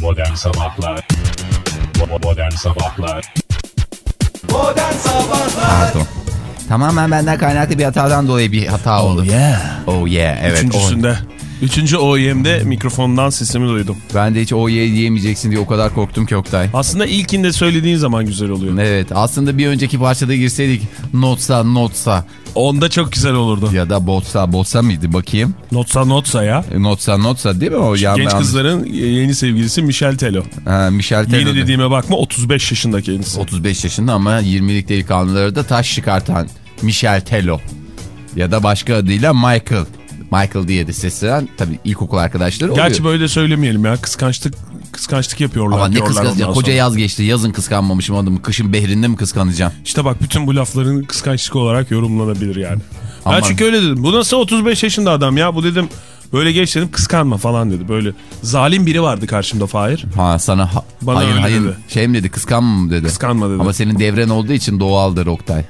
Modern Sabahlar Modern Sabahlar Modern Sabahlar Pardon. Tamamen benden kaynaklı bir hatadan dolayı bir hata oldu. Yeah. Oh yeah evet. Üçüncüsünde. Üçüncü OEM'de mikrofondan sesimi duydum. Ben de hiç yeah diyemeyeceksin diye o kadar korktum ki Oktay. Aslında ilkinde söylediğin zaman güzel oluyor. Evet aslında bir önceki parçada girseydik notsa notsa Onda çok güzel olurdu. ya da botsa botsa mıydı bakayım. Notsa notsa ya. E, Notsa notsa değil mi o? Yan- Genç yan- kızların yeni sevgilisi Michel Tello. Ha, Michel Tello. Yeni dediğime bakma 35 yaşında kendisi. 35 yaşında ama 20'lik delikanlıları da taş çıkartan Michel Tello. Ya da başka adıyla Michael. Michael diye de seslenen tabii ilkokul arkadaşları oluyor. Gerçi böyle söylemeyelim ya kıskançlık kıskançlık yapıyorlar. Ama ne ondan Koca yaz geçti. Yazın kıskanmamışım adamı. Kışın behrinde mi kıskanacağım? İşte bak bütün bu lafların kıskançlık olarak yorumlanabilir yani. Ben Aman. çünkü öyle dedim. Bu nasıl 35 yaşında adam ya? Bu dedim böyle geç dedim kıskanma falan dedi. Böyle zalim biri vardı karşımda Fahir. Ha sana ha, Bana hayır hayır dedi. şey mi dedi kıskanma mı dedi. Kıskanma dedi. Ama senin devren olduğu için doğaldır Oktay.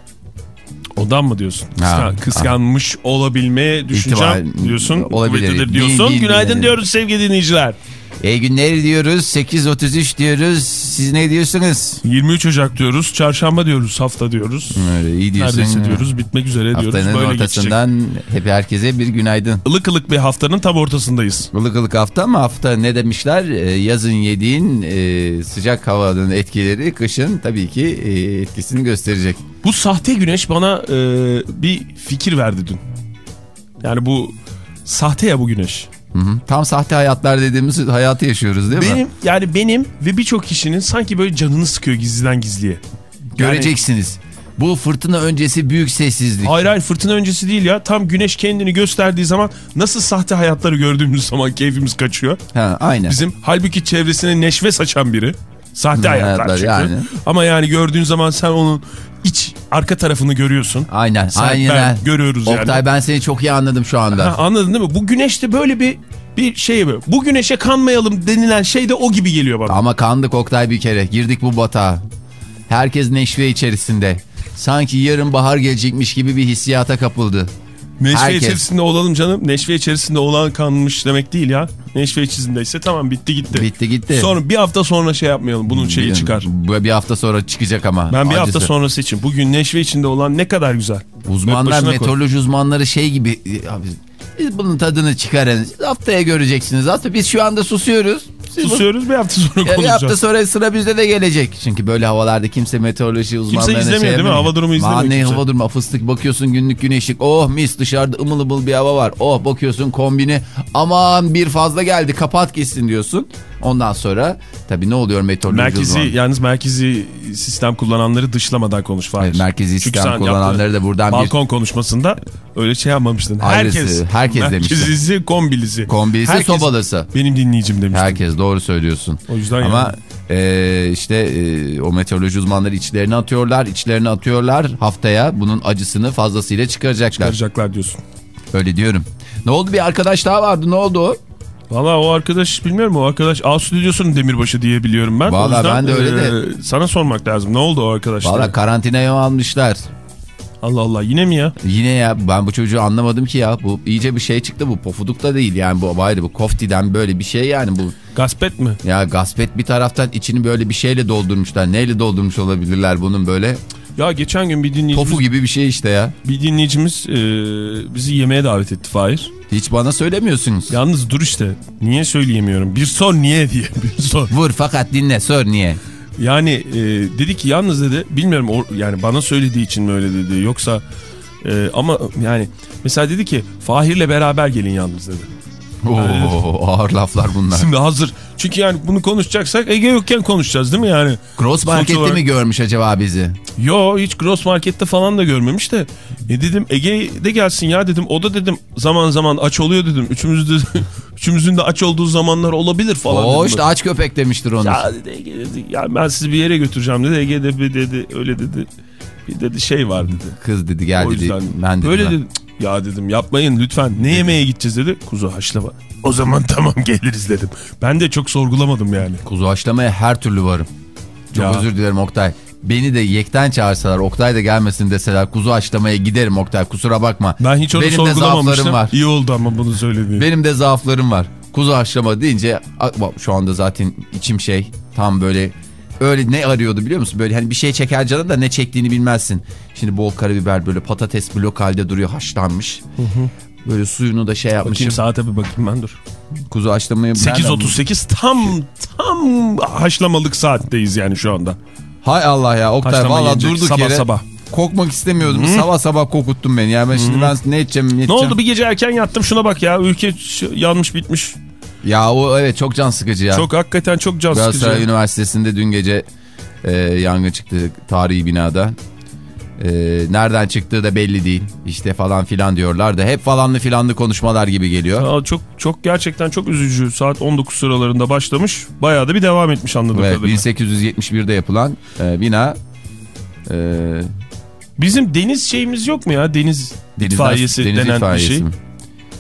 Odan mı diyorsun? Ha. Kıskan- kıskanmış olabilme düşüncem İhtimal- diyorsun. olabilir. Kuvvetlidir Değil, diyorsun. değil, Günaydın değil. diyoruz sevgili dinleyiciler. İyi günler diyoruz. 8.33 diyoruz. Siz ne diyorsunuz? 23 Ocak diyoruz. Çarşamba diyoruz. Hafta diyoruz. Öyle iyi diyorsun. Neredeyse diyoruz. Bitmek üzere diyoruz. Haftanın Böyle geçecek. ortasından hep herkese bir günaydın. Ilık ılık bir haftanın tam ortasındayız. Ilık ılık hafta ama hafta ne demişler? Ee, yazın yediğin e, sıcak havanın etkileri kışın tabii ki e, etkisini gösterecek. Bu sahte güneş bana e, bir fikir verdi dün. Yani bu sahte ya bu güneş. Hı hı. Tam sahte hayatlar dediğimiz hayatı yaşıyoruz değil mi? Benim yani benim ve birçok kişinin sanki böyle canını sıkıyor gizliden gizliye. Göreceksiniz. Bu fırtına öncesi büyük sessizlik. Hayır hayır fırtına öncesi değil ya. Tam güneş kendini gösterdiği zaman nasıl sahte hayatları gördüğümüz zaman keyfimiz kaçıyor. Ha, aynen. Bizim halbuki çevresine neşve saçan biri. Sahte hayatlar, hayatlar çünkü. yani. Ama yani gördüğün zaman sen onun iç arka tarafını görüyorsun. Aynen. Sen, aynen. ben görüyoruz yani. Oktay ben seni çok iyi anladım şu anda. Ha, anladın değil mi? Bu güneşte böyle bir bir şey böyle. Bu güneşe kanmayalım denilen şey de o gibi geliyor bana. Ama kandık Oktay bir kere. Girdik bu batağa. Herkes neşve içerisinde. Sanki yarın bahar gelecekmiş gibi bir hissiyata kapıldı. Neşve herkes. içerisinde olalım canım. Neşve içerisinde olan kanmış demek değil ya. Neşve içerisindeyse tamam bitti gitti. Bitti gitti. Sonra bir hafta sonra şey yapmayalım. Bunun şeyi çıkar. Bu bir hafta sonra çıkacak ama. Ben bir acısı. hafta sonrası için. Bugün neşve içinde olan ne kadar güzel. Uzmanlar, koy. meteoroloji uzmanları şey gibi. Abi, biz bunun tadını çıkarın. Haftaya göreceksiniz. Aslında biz şu anda susuyoruz. Susuyoruz bir hafta sonra Ya bir konuşacağız. hafta sonra sıra bizde de gelecek. Çünkü böyle havalarda kimse meteoroloji uzmanlarına izlemiyor şey değil mi? Hava durumu izlemiyor Aman ne kimse. hava durumu fıstık bakıyorsun günlük güneşlik. Oh mis dışarıda ımıl ımıl bir hava var. Oh bakıyorsun kombini aman bir fazla geldi kapat gitsin diyorsun. Ondan sonra tabii ne oluyor meteoroloji Merkezi uzmanı? yalnız merkezi sistem kullananları dışlamadan konuş Fahir. Evet, merkezi Çünkü sistem kullananları da buradan bir- balkon konuşmasında öyle şey yapmamıştın. Ayrısı, Herkes, herkes demişti. Merkezisi, kombilisi. Kombilisi, Herkes sobalısı. Benim dinleyicim demiştin. Herkes doğru söylüyorsun. O yüzden Ama e, işte e, o meteoroloji uzmanları içlerini atıyorlar, içlerini atıyorlar. Haftaya bunun acısını fazlasıyla çıkaracaklar. Çıkaracaklar diyorsun. Öyle diyorum. Ne oldu bir arkadaş daha vardı ne oldu? Valla o arkadaş bilmiyorum o arkadaş A stüdyosunun demirbaşı diye biliyorum ben. Yüzden, ben de öyle de. e, Sana sormak lazım. Ne oldu o arkadaşlar? Valla karantinaya almışlar. Allah Allah yine mi ya? Yine ya ben bu çocuğu anlamadım ki ya. Bu iyice bir şey çıktı bu pofuduk da değil yani bu ayrı bu koftiden böyle bir şey yani bu. Gaspet mi? Ya gaspet bir taraftan içini böyle bir şeyle doldurmuşlar. Neyle doldurmuş olabilirler bunun böyle? Ya geçen gün bir dinleyicimiz, Tofu gibi bir şey işte ya. bir dinleyicimiz e, bizi yemeğe davet etti Fahir. Hiç bana söylemiyorsunuz. Yalnız dur işte. Niye söyleyemiyorum? Bir sor niye diye. Bir sor. Vur fakat dinle sor niye? Yani e, dedi ki yalnız dedi bilmiyorum o, yani bana söylediği için mi öyle dedi yoksa e, ama yani mesela dedi ki Fahir'le beraber gelin yalnız dedi. Oo, ağır laflar bunlar. Şimdi hazır çünkü yani bunu konuşacaksak Ege yokken konuşacağız değil mi yani? Gross Market'te olarak- mi görmüş acaba bizi? Yo hiç Gross Market'te falan da görmemiş de. E dedim Ege de gelsin ya dedim. O da dedim zaman zaman aç oluyor dedim. Üçümüz de, üçümüzün de aç olduğu zamanlar olabilir falan. O dedim. işte aç köpek demiştir onu. Ya dedi Ege dedi. Ya ben sizi bir yere götüreceğim dedi. Ege de bir dedi öyle dedi. Bir dedi şey var dedi. Kız dedi gel O dedi. yüzden Ben dedim. böyle ben. dedi. "Cık, Ya dedim yapmayın lütfen. Ne yemeğe gideceğiz dedi. Kuzu haşlama. O zaman tamam geliriz dedim. Ben de çok sorgulamadım yani. Kuzu haşlamaya her türlü varım. Çok Ya. özür dilerim Oktay. Beni de yekten çağırsalar Oktay da gelmesin deseler kuzu haşlamaya giderim Oktay kusura bakma. Ben hiç onu Benim sorgulamamıştım. var. İyi oldu ama bunu söylediğin. Benim de zaaflarım var. Kuzu haşlama deyince şu anda zaten içim şey tam böyle öyle ne arıyordu biliyor musun? Böyle hani bir şey çeker canı da ne çektiğini bilmezsin. Şimdi bol karabiber böyle patates blok halde duruyor haşlanmış. Böyle suyunu da şey yapmışım. Bakayım saate bir bakayım ben dur. Kuzu haşlamayı nereden buldun? 8.38 tam tam haşlamalık saatteyiz yani şu anda. Hay Allah ya Oktay Haşlama valla durduk sabah yere sabah. kokmak istemiyordum. Sabah sabah kokuttun beni. Yani ben şimdi ben ne edeceğim ne Ne edeceğim. oldu bir gece erken yattım şuna bak ya ülke yanmış bitmiş. Ya o evet çok can sıkıcı ya. Çok hakikaten çok can sıkıcı. Galatasaray Üniversitesi'nde dün gece e, yangın çıktı tarihi binada. E, nereden çıktığı da belli değil. İşte falan filan diyorlar da hep falanlı filanlı konuşmalar gibi geliyor. Aa, çok çok gerçekten çok üzücü. Saat 19 sıralarında başlamış. Bayağı da bir devam etmiş anladığım Evet, kadarıyla. 1871'de yapılan e, bina e, Bizim deniz şeyimiz yok mu ya? Deniz denizler- itfaiyesi deniz denen itfaiyesi bir şey mi?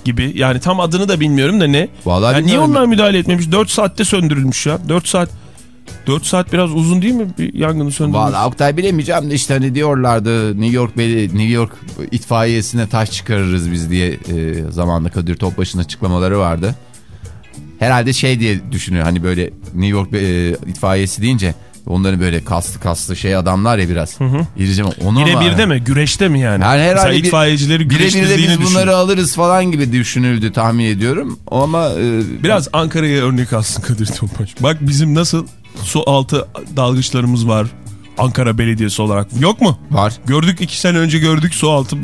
gibi. Yani tam adını da bilmiyorum da ne? Vallahi Yani niye onlar müdahale etmemiş? 4 saatte söndürülmüş ya. 4 saat 4 saat biraz uzun değil mi bir yangını söndürmek? Valla Oktay bilemeyeceğim de işte hani diyorlardı New York New York itfaiyesine taş çıkarırız biz diye e, zamanında Kadir Topbaş'ın açıklamaları vardı. Herhalde şey diye düşünüyor hani böyle New York e, itfaiyesi deyince onların böyle kaslı kaslı şey adamlar ya biraz. Hı Onu Bire ama- bir de mi? Güreşte mi yani? Yani herhalde Mesela bir- itfaiyecileri de güreştirdiğini biz düşün. bunları alırız falan gibi düşünüldü tahmin ediyorum. Ama e, Biraz Ankara'ya örnek alsın Kadir Topbaş. Bak bizim nasıl su altı dalgıçlarımız var. Ankara Belediyesi olarak. Yok mu? var. Gördük iki sene önce gördük su altı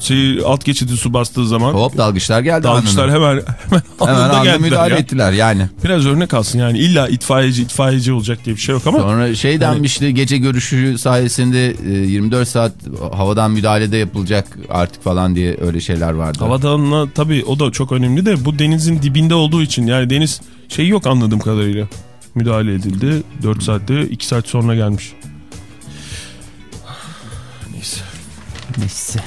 şey, alt geçidi su bastığı zaman. Hop dalgıçlar geldi. Dalgıçlar anında. hemen hemen, hemen anında anda geldiler müdahale ya. ettiler yani. Biraz örnek alsın yani illa itfaiyeci itfaiyeci olacak diye bir şey yok ama. Sonra şey denmişti gece görüşü sayesinde e, 24 saat havadan müdahalede yapılacak artık falan diye öyle şeyler vardı. Havadanla tabii o da çok önemli de bu denizin dibinde olduğu için yani deniz şey yok anladığım kadarıyla. Müdahale edildi 4 saatte 2 saat sonra gelmiş. Neyse. Neyse.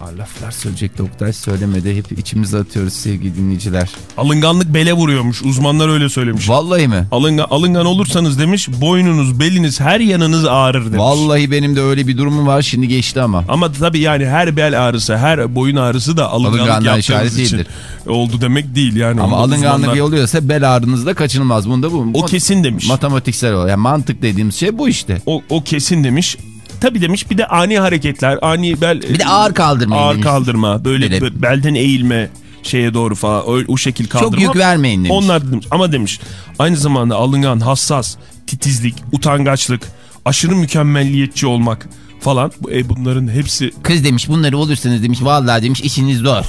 Aa, laflar söyleyecekti Oktay söylemedi. Hep içimize atıyoruz sevgili dinleyiciler. Alınganlık bele vuruyormuş uzmanlar öyle söylemiş. Vallahi mi? Alıngan, alıngan olursanız demiş boynunuz beliniz her yanınız ağrır demiş. Vallahi benim de öyle bir durumum var şimdi geçti ama. Ama tabii yani her bel ağrısı, her boyun ağrısı da alınganlık Alınganlığa işaret yaptığınız için değildir. oldu demek değil yani. Ama alınganlık uzmanlar- oluyorsa bel ağrınız da kaçınılmaz. Bunda bu. O kesin demiş. Matematiksel olarak. Yani mantık dediğimiz şey bu işte. O, o kesin demiş. Tabii demiş bir de ani hareketler, ani bel... Bir de ağır kaldırmayın Ağır demiş. kaldırma, böyle be- belden eğilme şeye doğru falan o, o şekil kaldırma. Çok yük vermeyin demiş. Onlar demiş. Ama demiş aynı zamanda alıngan, hassas, titizlik, utangaçlık, aşırı mükemmelliyetçi olmak falan. E, bunların hepsi Kız demiş bunları olursanız demiş vallahi demiş işiniz zor.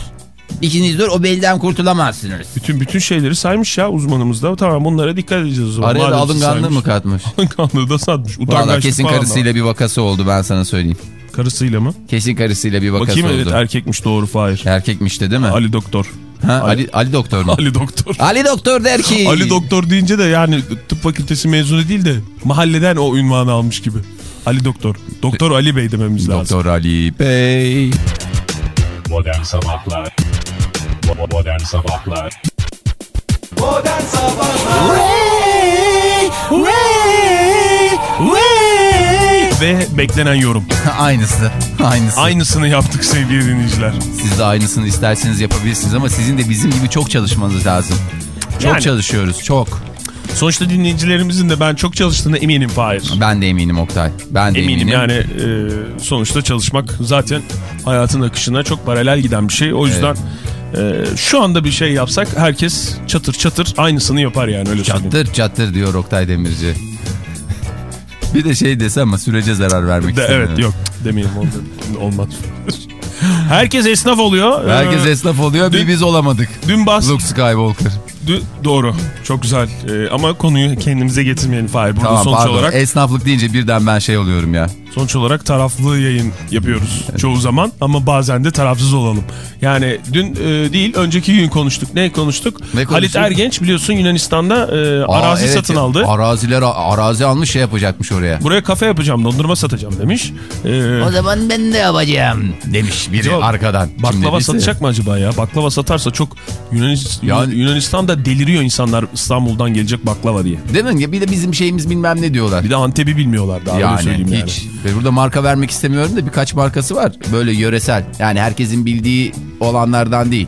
İşiniz zor o belden kurtulamazsınız. bütün bütün şeyleri saymış ya uzmanımız da. Tamam bunlara dikkat edeceğiz o zaman. Araya da alınganlığı mı katmış? Alınganlığı da satmış. Valla kesin da karısıyla bir vakası oldu ben sana söyleyeyim. Karısıyla mı? Kesin karısıyla bir vakası Bakayım oldu. evet erkekmiş doğru Fahir. Erkekmiş de değil mi? Ali Doktor. Ha, Ali, Ali doktor mu? Ali Doktor. Ali doktor der ki. Ali Doktor deyince de yani tıp fakültesi mezunu değil de mahalleden o ünvanı almış gibi. Ali Doktor. Doktor Ali Bey dememiz lazım. Doktor Ali Bey. Modern Sabahlar Modern Sabahlar Modern Sabahlar Ve beklenen yorum. Aynısı. Aynısı. Aynısını yaptık sevgili dinleyiciler. Siz de aynısını isterseniz yapabilirsiniz ama sizin de bizim gibi çok çalışmanız lazım. Çok Yani. çalışıyoruz çok. Sonuçta dinleyicilerimizin de ben çok çalıştığına eminim Fahir. Ben de eminim Oktay. Ben de eminim. Eminim yani e, sonuçta çalışmak zaten hayatın akışına çok paralel giden bir şey. O yüzden e, şu anda bir şey yapsak herkes çatır çatır aynısını yapar yani öyle söyleyeyim. Çattır çattır diyor Oktay Demirci. bir de şey desem ama sürece zarar vermek De, istemiyorum. evet yok demeyelim olmaz. olmaz. Herkes esnaf oluyor. Herkes Ee, esnaf oluyor bir dün- biz olamadık. Dün bas Luke Skywalker. Doğru çok güzel Ee, ama konuyu kendimize getirmeyelim Fahir. Burada Tamam sonuç pardon olarak esnaflık deyince birden ben şey oluyorum ya. sonuç olarak taraflı yayın yapıyoruz çoğu zaman ama bazen de tarafsız olalım. Yani dün e, değil önceki gün konuştuk. Ne konuştuk? Ne Halit? Ergenç biliyorsun Yunanistan'da e, Aa, arazi evet satın aldı. Araziler arazi almış şey yapacakmış oraya. Buraya kafe yapacağım, dondurma satacağım demiş. Ee, O zaman ben de yapacağım demiş biri Yok. arkadan. Baklava satacak mı acaba ya? Baklava satarsa çok Yani- Yunanistan'da deliriyor insanlar İstanbul'dan gelecek baklava diye. Değil mi? Ya Bir de bizim şeyimiz bilmem ne diyorlar. Bir de Antep'i bilmiyorlar daha yani söyleyeyim yani. hiç. Ve burada marka vermek istemiyorum da birkaç markası var. Böyle yöresel. Yani herkesin bildiği olanlardan değil.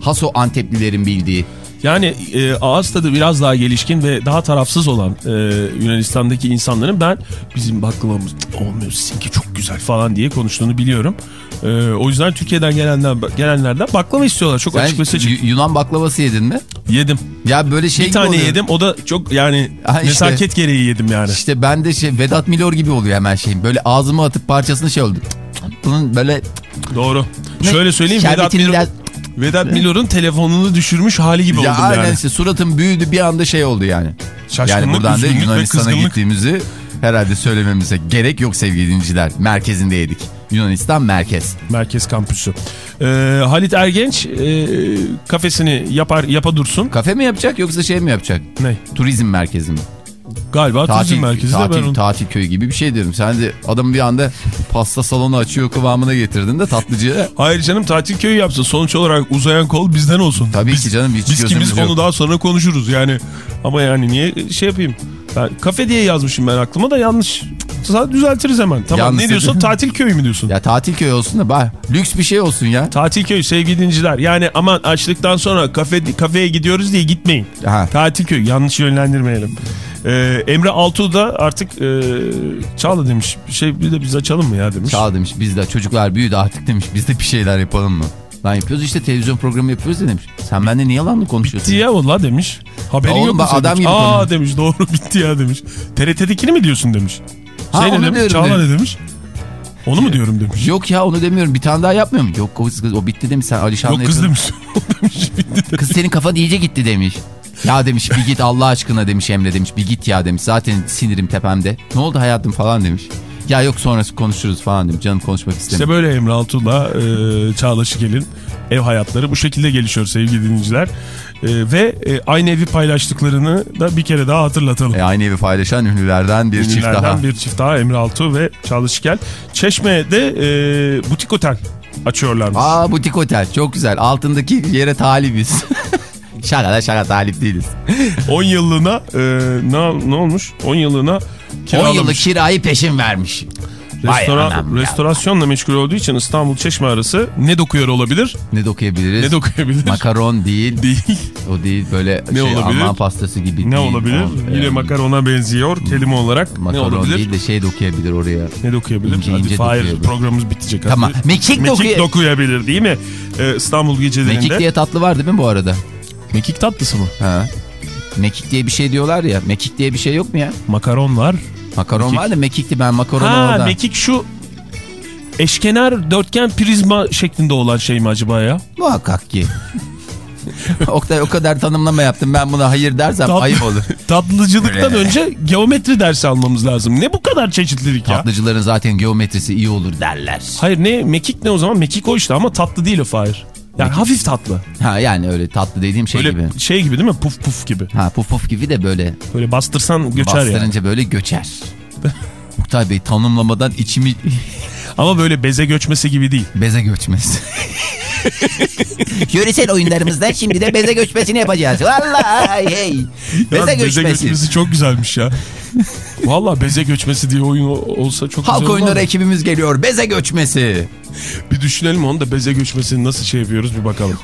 Haso Anteplilerin bildiği. Yani e, ağız tadı biraz daha gelişkin ve daha tarafsız olan e, Yunanistan'daki insanların ben bizim baklavamız "Cık, olmuyor sizinki çok güzel falan diye konuştuğunu biliyorum. E, o yüzden Türkiye'den gelenler, gelenlerden baklava istiyorlar. Çok Sen açık ve seçik. Yunan baklavası yedin mi? Yedim. Ya böyle şey bir tane oluyor. yedim. O da çok yani Ha, işte. nezaket gereği yedim yani. İşte ben de şey Vedat Milor gibi oluyor hemen şeyim. Böyle ağzıma atıp parçasını şey oldu. Bunun böyle Doğru. Ne? Şöyle söyleyeyim Vedat Milor, şerbetinden- Vedat Milor'un telefonunu düşürmüş hali gibi ya oldum yani. işte suratım büyüdü bir anda şey oldu yani. Şaşkınlık, yani buradan da Yunanistan'a gittiğimizi herhalde söylememize gerek yok sevgili dinleyiciler. Merkezindeydik. Yunanistan merkez. Merkez kampüsü. Ee, Halit Ergenç e, kafesini yapar yapa dursun. Kafe mi yapacak yoksa şey mi yapacak? Ne? Turizm merkezi mi? Galiba Tatil, turizm merkezi de ben tatil, onu... tatil köyü gibi bir şey diyorum. Sen de adamı bir anda pasta salonu açıyor kıvamına getirdin de tatlıcıya. Hayır canım tatil köyü yapsın. Sonuç olarak uzayan kol bizden olsun. Tabii biz, ki canım hiç Biz kimiz onu daha sonra konuşuruz yani. Ama yani niye şey yapayım? Ben kafe diye yazmışım ben aklıma da yanlış. Zaten düzeltiriz hemen. Tamam Yanlış ne diyorsun? Tatil köyü mü diyorsun? Ya tatil köyü olsun da bah, lüks bir şey olsun ya. Tatil köyü sevgili dinciler. Yani aman açlıktan sonra kafe, kafeye gidiyoruz diye gitmeyin. Ha. Tatil köyü yanlış yönlendirmeyelim. Ee, Emre Altuğ da artık e, Çağla demiş. Bir şey bir de biz açalım mı ya demiş. Çağ demiş biz de çocuklar büyüdü artık demiş biz de bir şeyler yapalım mı? Lan yapıyoruz işte televizyon programı yapıyoruz ya demiş. Sen bende niye yalanla konuşuyorsun? Bitti ya valla demiş. Haberin Oğlum yok mu adam gibi Aa konuş. demiş doğru bitti ya demiş. TRT'dekini mi diyorsun demiş. Ha, şey ne onu demiş? diyorum Çağla demiş. ne demiş? Onu mu diyorum demiş. Yok ya onu demiyorum bir tane daha yapmıyor mu? Yok o, kız, o bitti demiş sen Alişan'la Yok kız demiş. Demiş bitti. Kız senin kafan iyice gitti demiş. Ya demiş bir git Allah aşkına demiş Emre demiş bir git ya demiş zaten sinirim tepemde. Ne oldu hayatım falan demiş. Ya yok sonrası konuşuruz falan demiş canım konuşmak İşte istemiyor. böyle Emre Altuğ'la e, Çağla Şikel'in ev hayatları bu şekilde gelişiyor sevgili dinleyiciler. E, ve e, aynı evi paylaştıklarını da bir kere daha hatırlatalım. E, aynı evi paylaşan ünlülerden bir çift Ünlülerden daha. bir çift daha Emre Altuğ ve Çağla Şikel. Çeşme'de e, butik otel açıyorlarmış. Aa butik otel çok güzel altındaki yere talibiz. şaka da şaka talip değiliz. 10 yıllığına e, ne, ne olmuş? 10 yıllığına 10 kiralamış. yıllık kirayı peşin vermiş. Vay Restora- anam ya. restorasyonla meşgul olduğu için İstanbul Çeşme arası ne dokuyor olabilir? Ne dokuyabiliriz? Ne dokuyabilir? Makaron değil. Değil. O değil böyle Ne şey, olabilir? Alman pastası gibi Ne değil. olabilir? O, Yine e, makarona benziyor kelime olarak. Ne Makaron olabilir? değil de şey dokuyabilir oraya. Ne dokuyabilir? İnce Hadi ince Fahir dokuyabilir. programımız bitecek. Hadi. Tamam. Mekik dokuy- dokuyabilir değil mi? Ee, İstanbul gecelerinde. Mekik diye tatlı var değil mi bu arada? Mekik tatlısı mı? Ha. Mekik diye bir şey diyorlar ya. Mekik diye bir şey yok mu ya? Makaron var. Makaron Mekik. var da mekikti ben makaronu Ha mekik şu eşkenar dörtgen prizma şeklinde olan şey mi acaba ya? Muhakkak ki. Oktay o kadar tanımlama yaptım ben buna hayır dersem Tatlı- ayıp olur. Tatlıcılıktan önce geometri dersi almamız lazım. Ne bu kadar çeşitlilik ya? Tatlıcıların zaten geometrisi iyi olur derler. Hayır ne mekik ne o zaman? Mekik o işte ama tatlı değil o Fahir. Yani hafif tatlı. Ha yani öyle tatlı dediğim şey Böyle gibi. şey gibi değil mi? Puf puf gibi. Ha puf puf gibi de böyle Böyle bastırsan göçer yani. bastırınca böyle göçer. Oktay Bey tanımlamadan içimi Ama böyle beze göçmesi gibi değil. beze göçmesi. Yöresel oyunlarımızda şimdi de beze göçmesini yapacağız. Vallahi hey. Beze Ya göçmesi. Beze göçmesi çok güzelmiş ya. Valla beze göçmesi diye oyun olsa çok Halk güzel oyunları olmaz mı? ekibimiz geliyor. Beze göçmesi. Bir düşünelim onu da beze göçmesini nasıl şey yapıyoruz bir bakalım.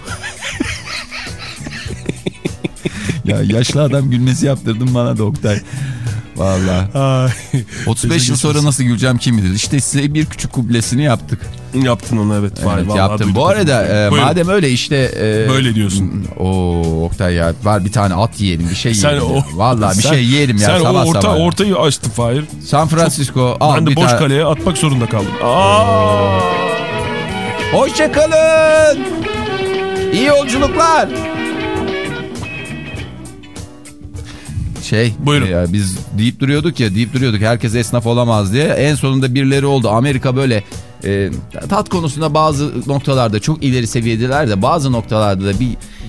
Ya yaşlı adam gülmesi yaptırdın bana da Oktay. Vallahi. Ay, 35 Beze yıl sonra nasıl güleceğim kim bilir. İşte size bir küçük kublesini yaptık. Yaptın onu evet. Evet, Vay, yaptım. Bu arada e, Buyurun. madem öyle işte... e, Böyle diyorsun. Oo Oktay ya var bir tane at yiyelim bir şey Sen yiyelim. o, Vallahi bir sen- şey yiyelim ya Sen sabah o orta, sabah. ortayı açtın Fahir. San Francisco al ben de boş kaleye atmak zorunda kaldım. Aa! Hoşçakalın. İyi yolculuklar. Şey Buyurun. ya biz deyip duruyorduk ya deyip duruyorduk herkes esnaf olamaz diye. En sonunda birileri oldu. Amerika böyle e, tat konusunda bazı noktalarda çok ileri seviyedeler de bazı noktalarda da bir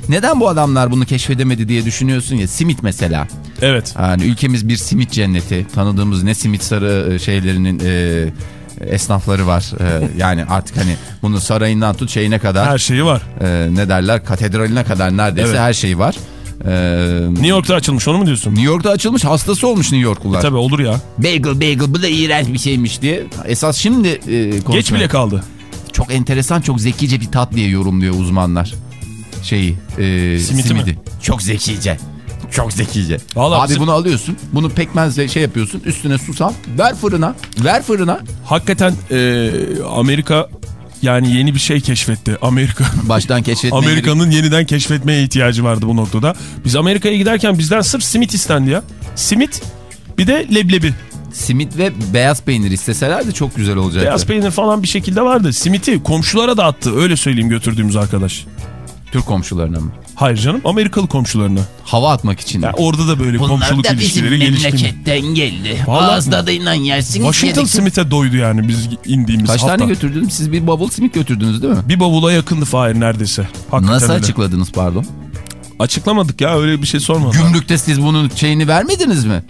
neden bu adamlar bunu keşfedemedi diye düşünüyorsun ya simit mesela. Evet. Yani ülkemiz bir simit cenneti. Tanıdığımız ne simit sarı e, şeylerinin e, esnafları var. E, yani artık hani bunun sarayından tut şeyine kadar Her şeyi var. e, ne derler katedraline kadar neredeyse Evet. her şey var. E, New York'ta açılmış onu mu diyorsun? New York'ta açılmış hastası olmuş New Yorklular. Tabii olur ya. Bagel bagel bu da iğrenç bir şeymiş diye. Esas şimdi e, Geç konuşmaya- bile kaldı. Çok enteresan çok zekice bir tat diye yorumluyor uzmanlar. şeyi e, Simiti simidi. mi? Çok zekice. Çok zekice. Vallahi Abi bizim- bunu alıyorsun. Bunu pekmezle şey yapıyorsun. Üstüne susam. Ver fırına. Ver fırına. Hakikaten e, Amerika yani yeni bir şey keşfetti. Amerika Baştan keşfetmeye Amerika'nın yeniden keşfetmeye ihtiyacı vardı bu noktada. Biz Amerika'ya giderken bizden sırf simit istendi ya. Simit bir de leblebi. Simit ve beyaz peynir isteselerdi çok güzel olacaktı. Beyaz peynir falan bir şekilde vardı. Simiti komşulara dağıttı. Öyle söyleyeyim götürdüğümüz arkadaş. Türk komşularına mı? Hayır canım Amerikalı komşularına. Hava atmak için. Ya orada da böyle komşuluk ilişkileri gelişkin. geldi. Vallahi- Ağız tadıyla yersin. Washington Smith'e doydu yani biz indiğimiz Kaç hafta. tane götürdünüz? Siz bir bubble simit götürdünüz değil mi? Bir bavula yakındı Fahir neredeyse. Hakikaten Nasıl öyle. açıkladınız pardon? Açıklamadık ya öyle bir şey sormadılar. Gümrükte siz bunun şeyini vermediniz mi?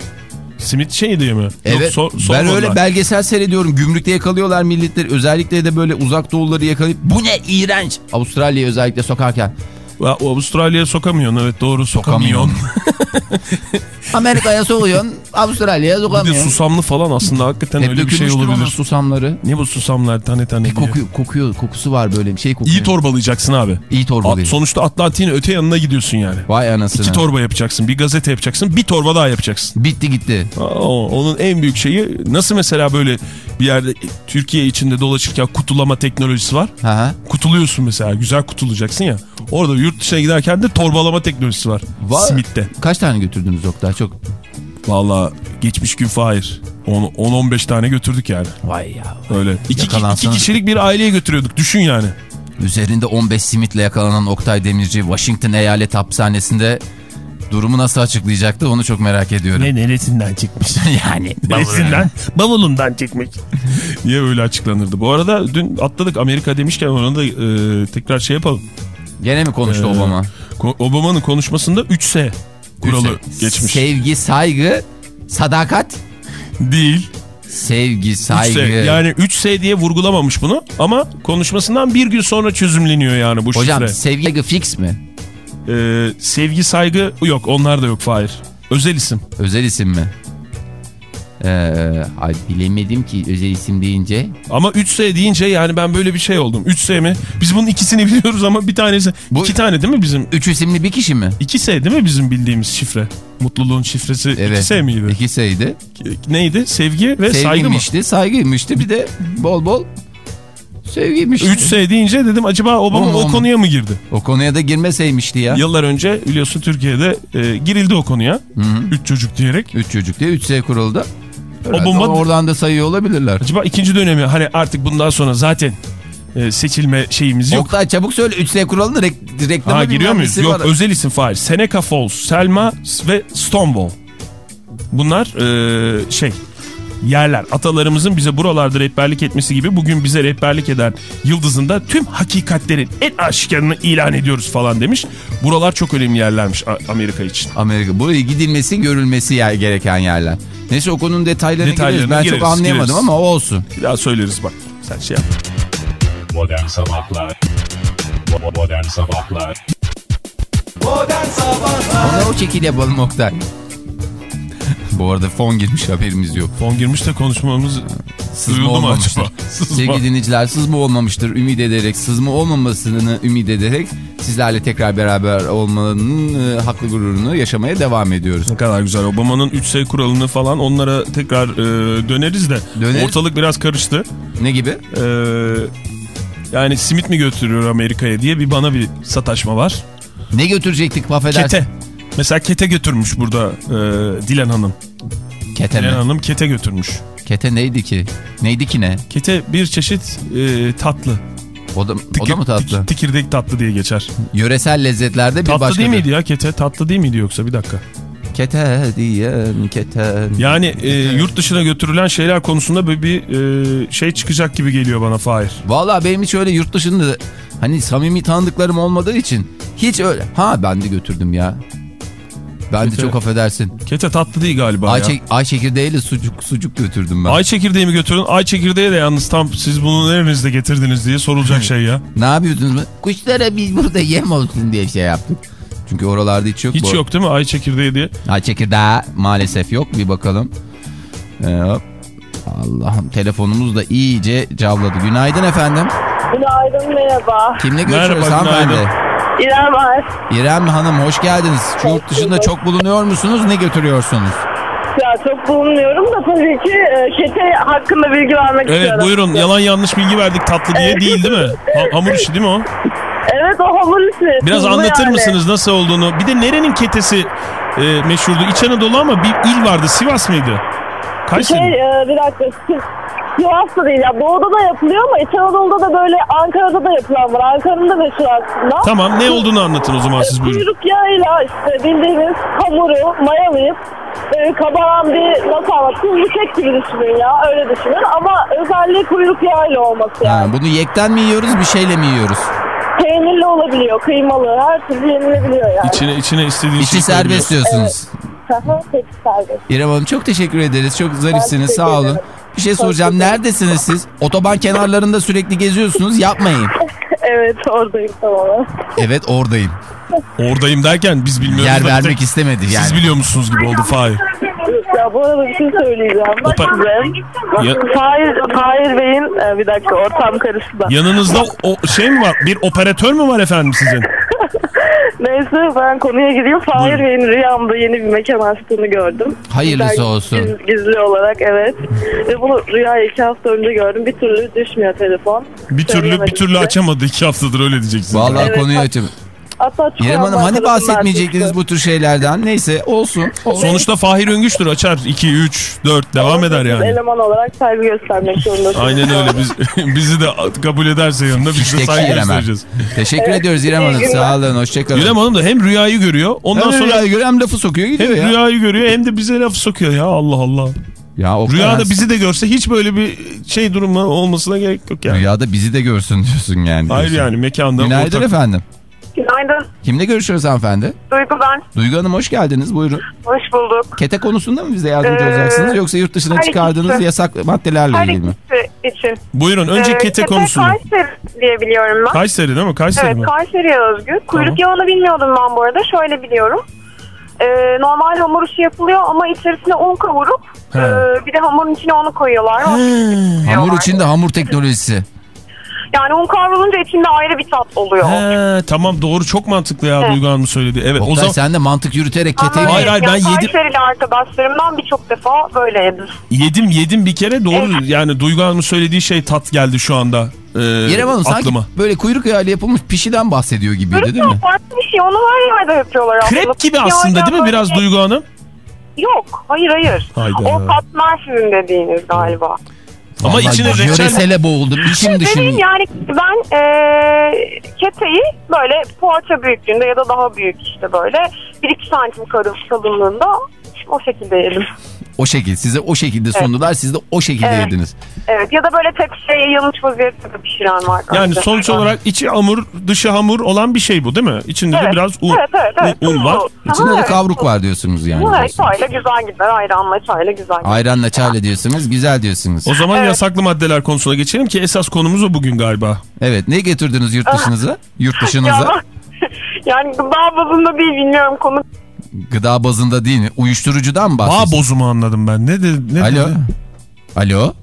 Simit şey diye mi? Evet. Yok, sor, ben sormadılar. öyle belgesel seyrediyorum. Gümrükte yakalıyorlar milletleri. Özellikle de böyle uzak doğuları yakalayıp bu ne iğrenç. Avustralya'ya özellikle sokarken. Avustralya'ya sokamıyorsun evet doğru sokamıyorsun. Amerika'ya sokuyorsun. Avustralya'ya bir de sokamıyorsun. susamlı falan aslında hakikaten Hep öyle bir şey olabilir. susamları. Ne bu susamlar tane tane Bir diye. kokuyor, kokuyor, kokusu var böyle bir şey kokuyor. İyi torbalayacaksın abi. İyi At, torbalıyım. sonuçta Atlantik'in öte yanına gidiyorsun yani. Vay anasını. İki torba yapacaksın, bir gazete yapacaksın, bir torba daha yapacaksın. Bitti gitti. Aa, onun en büyük şeyi nasıl mesela böyle bir yerde Türkiye içinde dolaşırken kutulama teknolojisi var. Ha ha. Kutuluyorsun mesela güzel kutulacaksın ya. Orada yurt dışına giderken de torbalama teknolojisi var. Var. Simit'te. Kaç tane götürdünüz Oktay? Çok. Valla geçmiş gün Fahir. 10-15 tane götürdük yani. Vay ya. Öyle. İki, iki kişilik bir aileye götürüyorduk. Düşün yani. Üzerinde 15 simitle yakalanan Oktay Demirci Washington eyalet hapishanesinde durumu nasıl açıklayacaktı onu çok merak ediyorum. Ne neresinden çıkmış? yani. Neresinden? Bavulundan çıkmış. Niye öyle açıklanırdı? Bu arada dün atladık Amerika demişken ona da e, tekrar şey yapalım. Gene mi konuştu Ee, Obama? Ko- Obama'nın konuşmasında 3S kuralı geçmiş. Sevgi, saygı, sadakat, Değil. sevgi, 3S. saygı. Yani 3S diye vurgulamamış bunu ama konuşmasından bir gün sonra çözümleniyor yani bu Hocam şifre. sevgi saygı fix mi? Ee, sevgi saygı yok onlar da yok Fahir. Özel isim. Özel isim mi? Ee, ay bilemedim ki özel isim deyince. Ama 3S deyince yani ben böyle bir şey oldum. 3S mi? Biz bunun ikisini biliyoruz ama bir tanesi. Bu- iki tane değil mi bizim? Üç isimli bir kişi mi? 2S değil mi bizim bildiğimiz şifre? Mutluluğun şifresi Evet. 2S miydi? İkisiydi. Neydi? Sevgi ve saygı mı? Sevgiymişti, saygıymıştı. Bir de bol bol sevgiymişti. 3S deyince dedim acaba Obama o olma. konuya mı girdi? O konuya da girmeseymişti ya. Yıllar önce biliyorsun Türkiye'de e, girildi o konuya. Üç çocuk diyerek. Üç çocuk diye 3S kuruldu. Herhalde bomba- Oradan da sayıyor olabilirler. Acaba ikinci dönemi hani artık bundan sonra zaten e, seçilme şeyimiz yok. Oktay çabuk söyle 3S kuralını rek reklama Ha giriyor muyuz? Yok var. özel isim Fahir. Seneca Falls, Selma ve Stonewall. Bunlar e, şey yerler. Atalarımızın bize buralarda rehberlik etmesi gibi bugün bize rehberlik eden Yıldız'ın da tüm hakikatlerin en aşikarını ilan ediyoruz falan demiş. Buralar çok önemli yerlermiş Amerika için. Amerika. Buraya gidilmesi, görülmesi yer, gereken yerler. Neyse o konunun detaylarına, Detaylarına gireriz. Ben gireriz, çok anlayamadım gireriz. ama olsun. Bir daha söyleriz bak. Sen şey yap. Modern Sabahlar Modern Sabahlar Modern Sabahlar Ona o şekil yapalım Oktay. Bu arada fon girmiş haberimiz yok. Fon girmiş de konuşmamız Sızma olmamıştır. acaba? Sızma. Sevgili dinleyiciler sızma olmamıştır ümit ederek, sızma olmamasını ümit ederek sizlerle tekrar beraber olmanın e, haklı gururunu yaşamaya devam ediyoruz. Ne kadar güzel. Obama'nın 3S kuralını falan onlara tekrar e, döneriz de. Döneriz. Ortalık biraz karıştı. Ne gibi? E, yani simit mi götürüyor Amerika'ya diye bir bana bir sataşma var. Ne götürecektik affedersin? Kete. Mesela kete götürmüş burada e, Dilan Hanım. Kete mi? Dilan Hanım kete götürmüş. Kete neydi ki? Neydi ki ne? Kete bir çeşit e, tatlı. O da, o Tikir- da mı tatlı? tik- tikirdek tatlı diye geçer. Yöresel lezzetlerde bir tatlı başka. değil miydi ya kete? Tatlı değil miydi yoksa bir dakika. Kete diyen kete. Yani e, yurt dışına götürülen şeyler konusunda böyle bir e, şey çıkacak gibi geliyor bana Fahir. Valla benim hiç öyle yurt dışında hani samimi tanıdıklarım olmadığı için hiç öyle. Ha ben de götürdüm ya. Ben de Kete. çok affedersin. Kete tatlı değil galiba Ay, ya. ay çekirdeğiyle sucuk sucuk götürdüm ben. Ay çekirdeği mi götürün? Ay çekirdeği de yalnız tam siz bunu nerenizde getirdiniz diye sorulacak şey ya. Ne yapıyordunuz? Kuşlara biz burada yem olsun diye şey yaptık. Çünkü oralarda hiç yok. Hiç Bu- yok değil mi ay çekirdeği diye? Ay çekirdeği maalesef yok. Bir bakalım. Ee, hop. Allah'ım telefonumuz da iyice cavladı. Günaydın efendim. Günaydın merhaba. Kimle görüşüyoruz Merhaba, hanımefendi? günaydın. İrem var. İrem Hanım hoş geldiniz. Yurt dışında çok bulunuyor musunuz? Ne götürüyorsunuz? Ya çok bulunmuyorum da tabii ki e, kete hakkında bilgi vermek Evet istiyorum. buyurun yalan yanlış bilgi verdik tatlı diye değil değil mi? Ha- hamur işi değil mi o? Evet o hamur işi. Biraz tuzlu anlatır yani. mısınız nasıl olduğunu? Bir de nerenin ketesi e, meşhurdu? İç Anadolu ama bir il vardı. Sivas mıydı? Kayseri. Şey e, bir dakika. Sivas'ta değil ya. Doğuda da yapılıyor ama İç Anadolu'da da böyle Ankara'da da yapılan var. Ankara'nın da meşhur aslında. Tamam ne olduğunu anlatın o zaman siz buyurun. Kuyruk yağıyla işte bildiğiniz hamuru mayalayıp e, kabaran bir nasıl anlatayım kek gibi düşünün ya öyle düşünün ama özelliği kuyruk yağıyla olması yani. Ha, bunu yekten mi yiyoruz bir şeyle mi yiyoruz? Peynirli olabiliyor, kıymalı, her türlü yenilebiliyor yani. İçine, içine istediğin İçi serbest diyorsunuz. Serbest. İrem Hanım çok teşekkür ederiz. Çok zarifsiniz. Sağ olun. ederim. Bir şey soracağım. Neredesiniz siz? Otoban kenarlarında sürekli geziyorsunuz. Yapmayın. Evet oradayım tamamen. Evet oradayım. Oradayım derken biz bilmiyoruz. Yer vermek tek- istemedi yani. Siz biliyor musunuz gibi oldu Fahir. Ya bu arada bir şey söyleyeceğim. Bak Opa- size. Ya- Tahir, Tahir Bey'in e, bir dakika ortam karıştı da. Yanınızda o şey mi var? Bir operatör mü var efendim sizin? Neyse ben konuya gireyim. Buyurun. Bey'in rüyamda yeni bir mekan açtığını gördüm. Hayırlısı Güzel, olsun. giz- Gizli olarak evet. Ve bunu rüyayı iki hafta önce gördüm. Bir türlü düşmüyor telefon. Bir türlü bir türlü size. açamadı. iki haftadır öyle diyeceksiniz. Vallahi Evet, konuyu açım. Hatta İrem Hanım hani bahsetmeyecektiniz bu tür şeylerden. Neyse olsun. olsun. Sonuçta Fahir Öngüç'tür açar. 2, 3, 4 devam eder yani. Eleman olarak saygı göstermek zorundasınız. Aynen öyle. Biz, bizi de kabul ederse yanında biz de saygı İrem göstereceğiz. Teşekkür ediyoruz İrem Hanım. Sağ olun. Hoşçakalın. İrem Hanım da hem rüyayı görüyor. Ondan Hem sonra rüyayı görüyor hem lafı sokuyor gidiyor hem ya. rüyayı görüyor hem de bize laf sokuyor ya Allah Allah. Ya o Rüyada kadar- bizi de görse hiç böyle bir şey durumu olmasına gerek yok yani. Rüyada bizi de görsün diyorsun yani. Hayır diyorsun. yani mekanda Günaydın ortak- efendim. Günaydın. Kimle görüşüyoruz hanımefendi? Duygu ben. Duygu Hanım hoş geldiniz buyurun. Hoş bulduk. Kete konusunda mı bize yardımcı Ee, olacaksınız yoksa yurt dışına çıkardığınız ikisi. yasak maddelerle Her ilgili mi? için. Buyurun önce Ee, kete konusunu. Kayseri diye biliyorum ben. Kayseri değil mi? Kayseri Evet mi? Kayseri'ye özgü. Kuyruk Tamam. yağını bilmiyordum ben bu arada. Şöyle biliyorum. Ee, normal hamur işi yapılıyor ama içerisine un kavurup He. e, bir de hamurun içine onu koyuyorlar. Hamur içinde hamur teknolojisi. Yani un kavrulunca içinde ayrı bir tat oluyor. He, tamam doğru çok mantıklı ya Evet. Duygu Hanım söyledi. Evet o Oktay zaman sen de mantık yürüterek Ama keteyi... Hayır, hayır, ben yedim. Kayserili arkadaşlarımdan birçok defa böyle yedim. yedim yedim bir kere doğru yani Duygu Hanım'ın söylediği şey tat geldi şu anda. Ee, İrem Hanım sanki aklıma. böyle kuyruk yağıyla yapılmış pişiden bahsediyor Kuyruk değil mi? farklı bir şey. Onu her yerde yapıyorlar aslında. Krep gibi aslında değil mi biraz şey- Duygu Hanım? Yok. Hayır hayır. Hayda. O katmer sizin dediğiniz galiba. Ama Vallahi içine reçel... Yöresele boğuldum. İçim dışım. Dediğim yani ben eee keteyi böyle poğaça büyüklüğünde ya da daha büyük işte böyle 1-2 santim kalın, kalınlığında o şekilde yedim. O şekil. Size o şekilde sundular. Siz de o şekilde Evet. yediniz. Evet ya da böyle tepsiye yayılmış vaziyette de pişiren var. Yani Karşıda. sonuç olarak içi hamur dışı hamur olan bir şey bu değil mi? İçinde de Evet. biraz un, Evet, evet, evet. un, un var. İçinde Aha, de evet. kavruk var diyorsunuz yani. Bu diyorsunuz. çayla güzel gider. Ayranla çayla güzel gider. Ayranla çayla diyorsunuz. Güzel diyorsunuz. O zaman Evet. yasaklı maddeler konusuna geçelim ki esas konumuz o bugün galiba. Evet. Ne getirdiniz yurt dışınıza? Yurt dışınıza? yani gıda bazında değil bilmiyorum konu. Gıda bazında değil mi? Uyuşturucudan mı Bağ bahsediyorsunuz? bozumu anladım ben. Ne dedi? Ne Alo. dedi? Alo.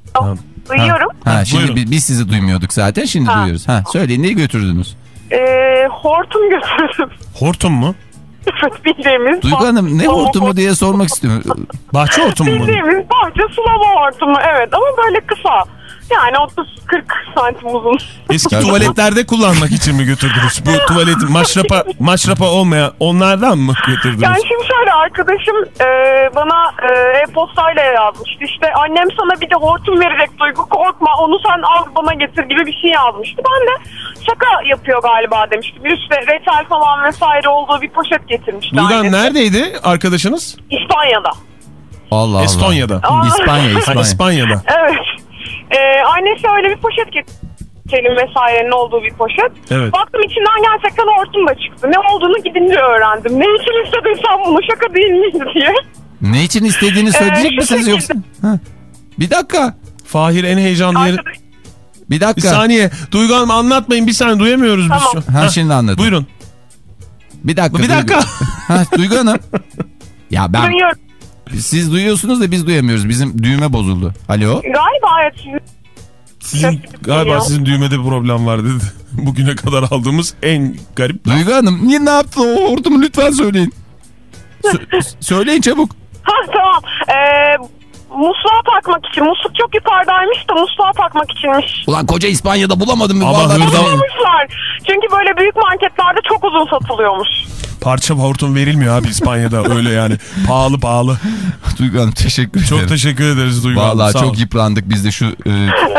Duyuyorum. Ha, Ha, şimdi buyurun. bi- biz sizi duymuyorduk zaten. Şimdi Ha. duyuyoruz. Ha, söyleyin neyi götürdünüz? Eee hortum götürdüm. Hortum mu? Evet bildiğimiz. Duygu Hanım ne hortumu diye sormak istiyorum. Bahçe hortumu mu? Bildiğimiz bahçe sulama hortumu evet ama böyle kısa. Yani 30-40 santim uzun. Eski tuvaletlerde kullanmak için mi götürdünüz? Bu tuvaletin maşrapa maşrapa olmayan onlardan mı götürdünüz? Yani şimdi şöyle arkadaşım e, bana e, e-postayla yazmıştı. İşte annem sana bir de hortum verecek Duygu korkma onu sen al bana getir gibi bir şey yazmıştı. Ben de şaka yapıyor galiba demiştim. Bir işte reçel falan vesaire olduğu bir poşet getirmişti. Duygu annesi. neredeydi arkadaşınız? İspanya'da. Allah Allah. Estonya'da. Aa. İspanya, Ha, İspanya. İspanya'da. Evet. Ee, annesi öyle bir poşet getirdim vesairenin olduğu bir poşet. Evet. Baktım içinden gerçekten hortum da çıktı. Ne olduğunu gidince öğrendim. Ne için istedin sen bunu şaka değil miydi diye. Ne için istediğini söyleyecek Ee, misiniz yoksa? Ha. Bir dakika. Fahir en heyecanlı yeri... Arkadaş, Bir Bir dakika. saniye. Duygu Hanım anlatmayın bir saniye duyamıyoruz biz Tamam. şu an. Ha, şimdi anladım. Buyurun. Bir dakika. Bir dakika. Duygu. ha, Duygu Hanım. Ya ben duyuyorum. Siz duyuyorsunuz da biz duyamıyoruz. Bizim düğme bozuldu. Alo. Galiba evet. Sizin galiba sizin düğmede bir problem var dedi. Bugüne kadar aldığımız en garip. Duygu Hanım niye ne yaptın o hortumu lütfen söyleyin. Sö- söyleyin çabuk. Ha musluğa takmak için. Musluk çok yukarıdaymış da musluğa takmak içinmiş. Ulan koca İspanya'da bulamadım mı? Ama hırda- Bulamamışlar. Çünkü böyle büyük marketlerde çok uzun satılıyormuş. Parça hortum verilmiyor abi İspanya'da öyle yani. Pahalı pahalı. Duygu Hanım teşekkür ederim. Çok teşekkür ederiz Duygu Hanım, Vallahi sağ çok yıprandık biz de şu e,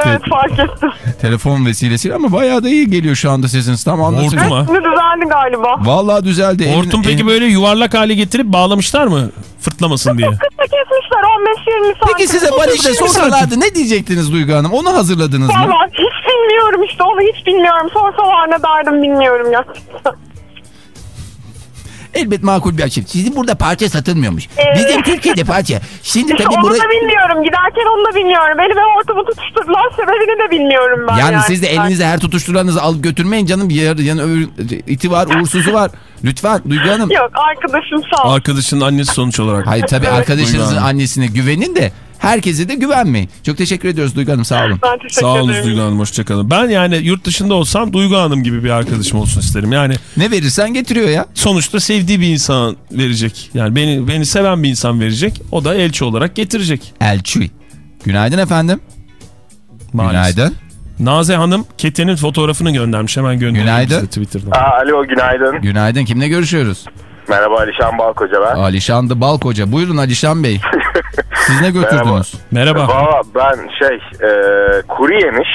Evet fark ettim. telefon vesilesiyle ama bayağı da iyi geliyor şu anda sesiniz. Tam anlatın. Hortum ha. Düzeldi galiba. Vallahi düzeldi. Hortum peki elin- böyle yuvarlak hale getirip bağlamışlar mı? Fırtlamasın diye. Kısa kesmişler 15-20 santim. Peki size Barış'ta sorsalardı ne diyecektiniz Duygu Hanım? Onu hazırladınız mı? Valla hiç bilmiyorum işte onu hiç bilmiyorum. Sorsalar ne derdim bilmiyorum gerçekten. Elbet makul bir açık. Sizin burada parça satılmıyormuş. Evet. Bizim Türkiye'de parça. Şimdi tabii onu burası... da bilmiyorum. Giderken onu da bilmiyorum. Elime hortumu tutuşturdular. Sebebini de bilmiyorum ben. Yani, Yani, siz de elinize her tutuşturanınızı alıp götürmeyin canım. Yer, yani öbür iti var, uğursuzu var. Lütfen Duygu Hanım. Yok arkadaşım sağ ol. Arkadaşının annesi sonuç olarak. Hayır tabii Evet. arkadaşınızın annesine güvenin de herkese de güvenmeyin. Çok teşekkür ediyoruz Duygu Hanım sağ olun. Ben teşekkür Sağ olun. Duygu Hanım hoşçakalın. Ben yani yurt dışında olsam Duygu Hanım gibi bir arkadaşım olsun isterim. Yani Ne verirsen getiriyor ya. sonuçta sevdiği bir insan verecek. Yani beni beni seven bir insan verecek. O da elçi olarak getirecek. Elçi. Günaydın efendim. Maalesef. Günaydın. Naze Hanım Kete'nin fotoğrafını göndermiş. Hemen size Twitter'dan. Aa, alo günaydın. Günaydın. Kimle görüşüyoruz? Merhaba Alişan Balkoca ben. Alişan da Balkoca. Buyurun Alişan Bey. Siz ne götürdünüz? Merhaba. Valla ben şey e, kuru yemiş.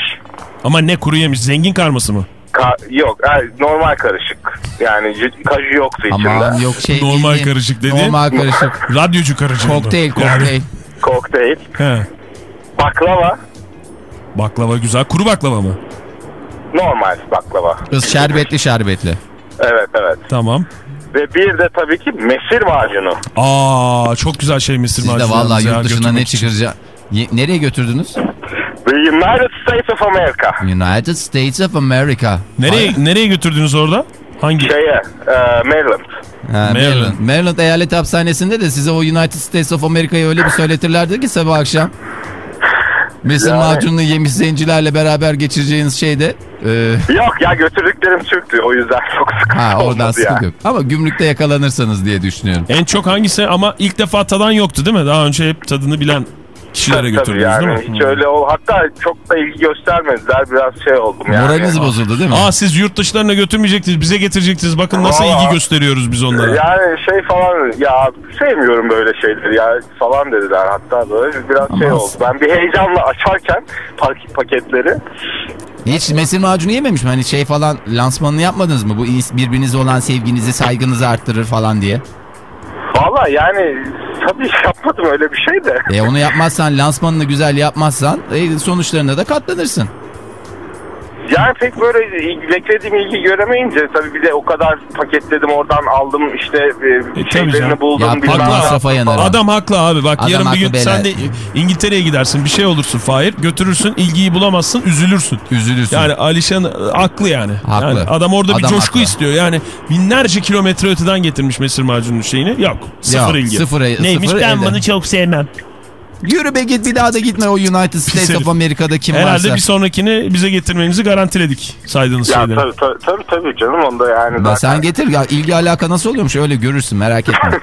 Ama ne kuru yemiş? Zengin karması mı? Ka- yok ha, normal karışık. Yani kaju yoktu içinde. Aman yok şey Normal değil. karışık dedi. Normal karışık. Radyocu karıcı. kokteyl kokteyl. Kokteyl. He. Baklava. Baklava güzel. Kuru baklava mı? Normal baklava. Kız şerbetli şerbetli. Evet evet. Tamam. Ve bir de tabii ki mesir macunu. Aa çok güzel şey Mısır Siz de macunu vallahi ya, yurt dışına ne? Ye- Nereye götürdünüz? The United States of America. United States of America. Nereye nereye götürdünüz orada? Hangi? Şeye e, Maryland. Ha, Maryland. Maryland. Maryland eyalet hapishanesinde de size o United States of America'yı öyle bir söyletirlerdi ki sabah akşam. Mısır Yani- macununu yemiş zencilerle beraber geçireceğiniz şeyde e, Yok ya götürdüklerim Türktü. O yüzden çok sıkıntı ha oradan olmadı sıkıntı yani. yok. Ama gümrükte yakalanırsanız diye düşünüyorum. En çok hangisi ama ilk defa tadan yoktu değil mi? Daha önce hep tadını bilen kişilere Tabii, götürdünüz yani değil mi? hiç öyle ol. Hatta çok da ilgi göstermediler. Biraz şey oldum yani. Moraliniz bozuldu değil mi? Aa siz yurt dışlarına götürmeyecektiniz bize getirecektiniz bakın nasıl Aa. ilgi gösteriyoruz biz onlara. Yani şey falan ya sevmiyorum böyle şeyleri ya falan dediler hatta böyle biraz şey Ama- oldu. Ben bir heyecanla açarken pak- paketleri Hiç mesir macunu yememiş mi? Hani şey falan lansmanını yapmadınız mı? Bu birbirinize olan sevginizi, saygınızı arttırır falan diye. Valla yani tabii yapmadım öyle bir şey de. E onu yapmazsan, lansmanını güzel yapmazsan e, sonuçlarına da katlanırsın. Yani pek böyle beklediğim ilgi göremeyince tabii bir de o kadar paketledim oradan aldım işte e, tabii şeylerini buldum. Ya bilmem pak ne masrafa yaptım yanar. falan. Adam haklı abi bak Adam yarın bir haklı gün beyler. sen de İngiltere'ye gidersin bir şey olursun Fahir götürürsün ilgiyi bulamazsın üzülürsün. Üzülürsün. Yani Alişan e, haklı yani. Haklı. Yani adam orada bir Adam coşku haklı. istiyor. Yani binlerce kilometre öteden getirmiş mesir macunun şeyini. Yok. Sıfır Yok, ilgi. sıfır- Neymiş sıfır ben evde. bunu çok sevmem. Yürü be git bir daha da gitme o United States of America'da kim Herhalde varsa. bir sonrakini bize getirmenizi garantiledik saydığınız Ya şeyleri. tabii, tabii, tabii, tabii canım onda yani. Ben zaten- sen getir ya ilgi alaka nasıl oluyormuş öyle görürsün merak etme.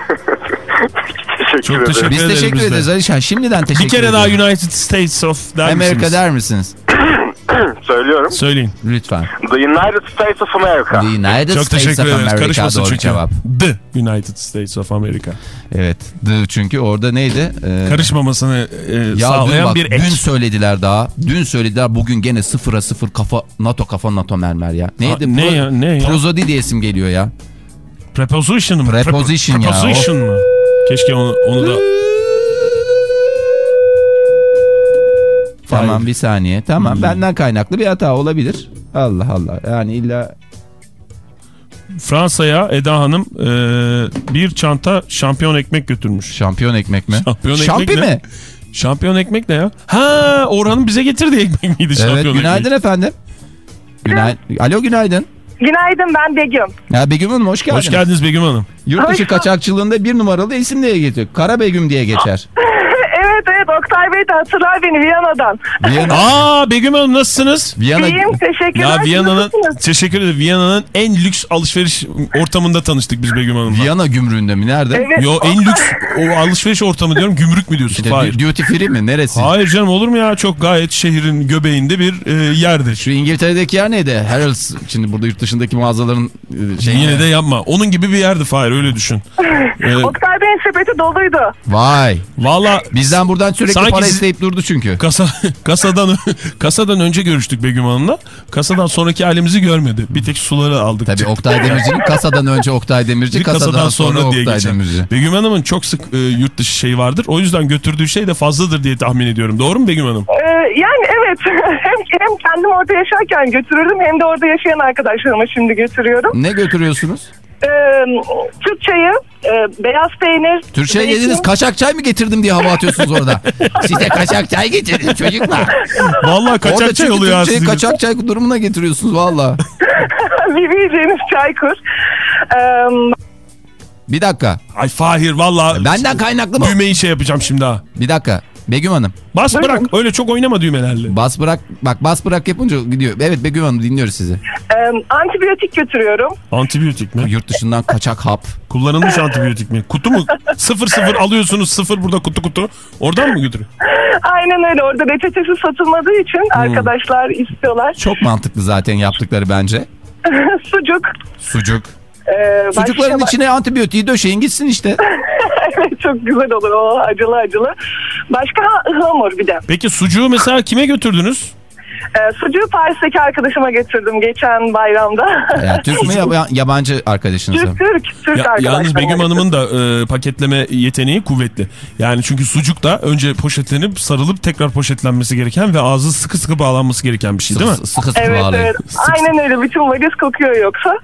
teşekkür Çok ederim. teşekkür Biz ederiz teşekkür biz de. ederiz Alişan. Şimdiden teşekkür Bir kere ederiz. daha United States of der Amerika misiniz? der misiniz? Söylüyorum. Söyleyin. Lütfen. The United States of America. The United Çok States teşekkür of ederiz. America Karışmasın doğru çünkü. cevap. The United States of America. Evet. The çünkü orada neydi? Ee, Karışmamasını e, Ya dün sağlayan bak bir dün ek. söylediler daha. Dün söylediler bugün gene sıfıra sıfır kafa NATO kafa NATO mermer ya. Neydi? Ha, ne ya, ne ya? Prozodi diye isim geliyor ya. Preposition mı? Preposition ya, Preposition mı? Keşke onu, onu da... Tamam Hayır. bir saniye. Tamam benden kaynaklı bir hata olabilir. Allah Allah. Yani illa Fransa'ya Eda Hanım e, bir çanta şampiyon ekmek götürmüş. şampiyon ekmek mi? Şampiyon Şampi ekmek ne? mi? Şampiyon ekmek ne ya? Ha Orhan'ın bize getirdiği ekmek miydi şampiyon Evet günaydın ekmek? efendim. Günay Alo günaydın. Günaydın ben Begüm. Ya Begüm Hanım hoş geldiniz. Hoş geldiniz Begüm Hanım. Yurt dışı Hoş- kaçakçılığında bir numaralı isim diye geçiyor. Kara Begüm diye geçer. evet evet Oktay Bey de hatırlar beni Viyana'dan. Viyana, Aa Begüm Hanım nasılsınız? Viyana, İyiyim teşekkürler. Ya Viyana'nın teşekkür ederim. Viyana'nın en lüks alışveriş ortamında tanıştık biz Begüm Hanım'la. Viyana gümrüğünde mi? Nerede? Evet. Yo en lüks o alışveriş ortamı diyorum gümrük mü diyorsun? İşte Hayır. duty free mi? Neresi? Hayır canım olur mu ya? Çok gayet şehrin göbeğinde bir e, yerdir. Şu İngiltere'deki yer neydi? Harrods. Şimdi burada yurt dışındaki mağazaların e, şey. Yine de yapma. Onun gibi bir yerdi Fahir öyle düşün. Ee, Oktay Bey'in sepeti doluydu. Vay. Valla Bizden buradan sürekli Sanki para isteyip durdu çünkü. kasa kasadan kasadan önce görüştük Begüm Hanım'la. Kasadan sonraki halimizi görmedi. Bir tek suları aldık. Tabii Oktay Demirci'nin kasadan önce Oktay Demirci, Bir kasadan, sonra, diye Oktay geçer. Demirci. Begüm Hanım'ın çok sık e, yurt dışı şeyi vardır. O yüzden götürdüğü şey de fazladır diye tahmin ediyorum. Doğru mu Begüm Hanım? Ee, yani evet hem, hem kendim orada yaşarken götürürdüm hem de orada yaşayan arkadaşlarıma şimdi götürüyorum. Ne götürüyorsunuz? Ee, Türk çayı, e, beyaz peynir. Türkçe zeytin. yediniz kaçak çay mı getirdim diye hava atıyorsunuz orada. Size kaçak çay getirdim çocuklar. Vallahi Orada kaçak şey çünkü oluyor Türkçeyi sizin. kaçak çay durumuna getiriyorsunuz valla. bir yiyeceğiniz çay kur. Ee, Bir dakika. Ay Fahir valla. Benden kaynaklı mı? Düğmeyi şey yapacağım şimdi ha. Bir dakika. Begüm Hanım. Bas bırak. Öyle çok oynama düğmelerle. Bas bırak. Bak bas bırak yapınca gidiyor. Evet Begüm Hanım dinliyoruz sizi. e, antibiyotik götürüyorum. Antibiyotik mi? Yurt dışından kaçak hap. Kullanılmış antibiyotik mi? Kutu mu? Sıfır sıfır alıyorsunuz sıfır burada kutu kutu. Oradan mı götürüyor? Aynen öyle. Orada reçetesi satılmadığı için Hmm. arkadaşlar istiyorlar. Çok mantıklı zaten yaptıkları bence. Sucuk. Sucuk. Ee, Sucukların başka- içine antibiyotiği döşeyin gitsin işte. çok güzel olur o acılı acılı. Başka ıhlamur bir de. Peki sucuğu mesela kime götürdünüz? Ee, sucuğu Paris'teki arkadaşıma getirdim geçen bayramda. Ya, Türk mü yaba- yabancı arkadaşınız? Türk Türk Türk Ya, yalnız Begüm. Hanım'ın da e, paketleme yeteneği kuvvetli. Yani çünkü sucuk da önce poşetlenip sarılıp tekrar poşetlenmesi gereken ve ağzı sıkı sıkı bağlanması gereken bir şey değil mi? Sıkı sıkı, sıkı Evet bağlayın. evet aynen öyle bütün valiz kokuyor yoksa.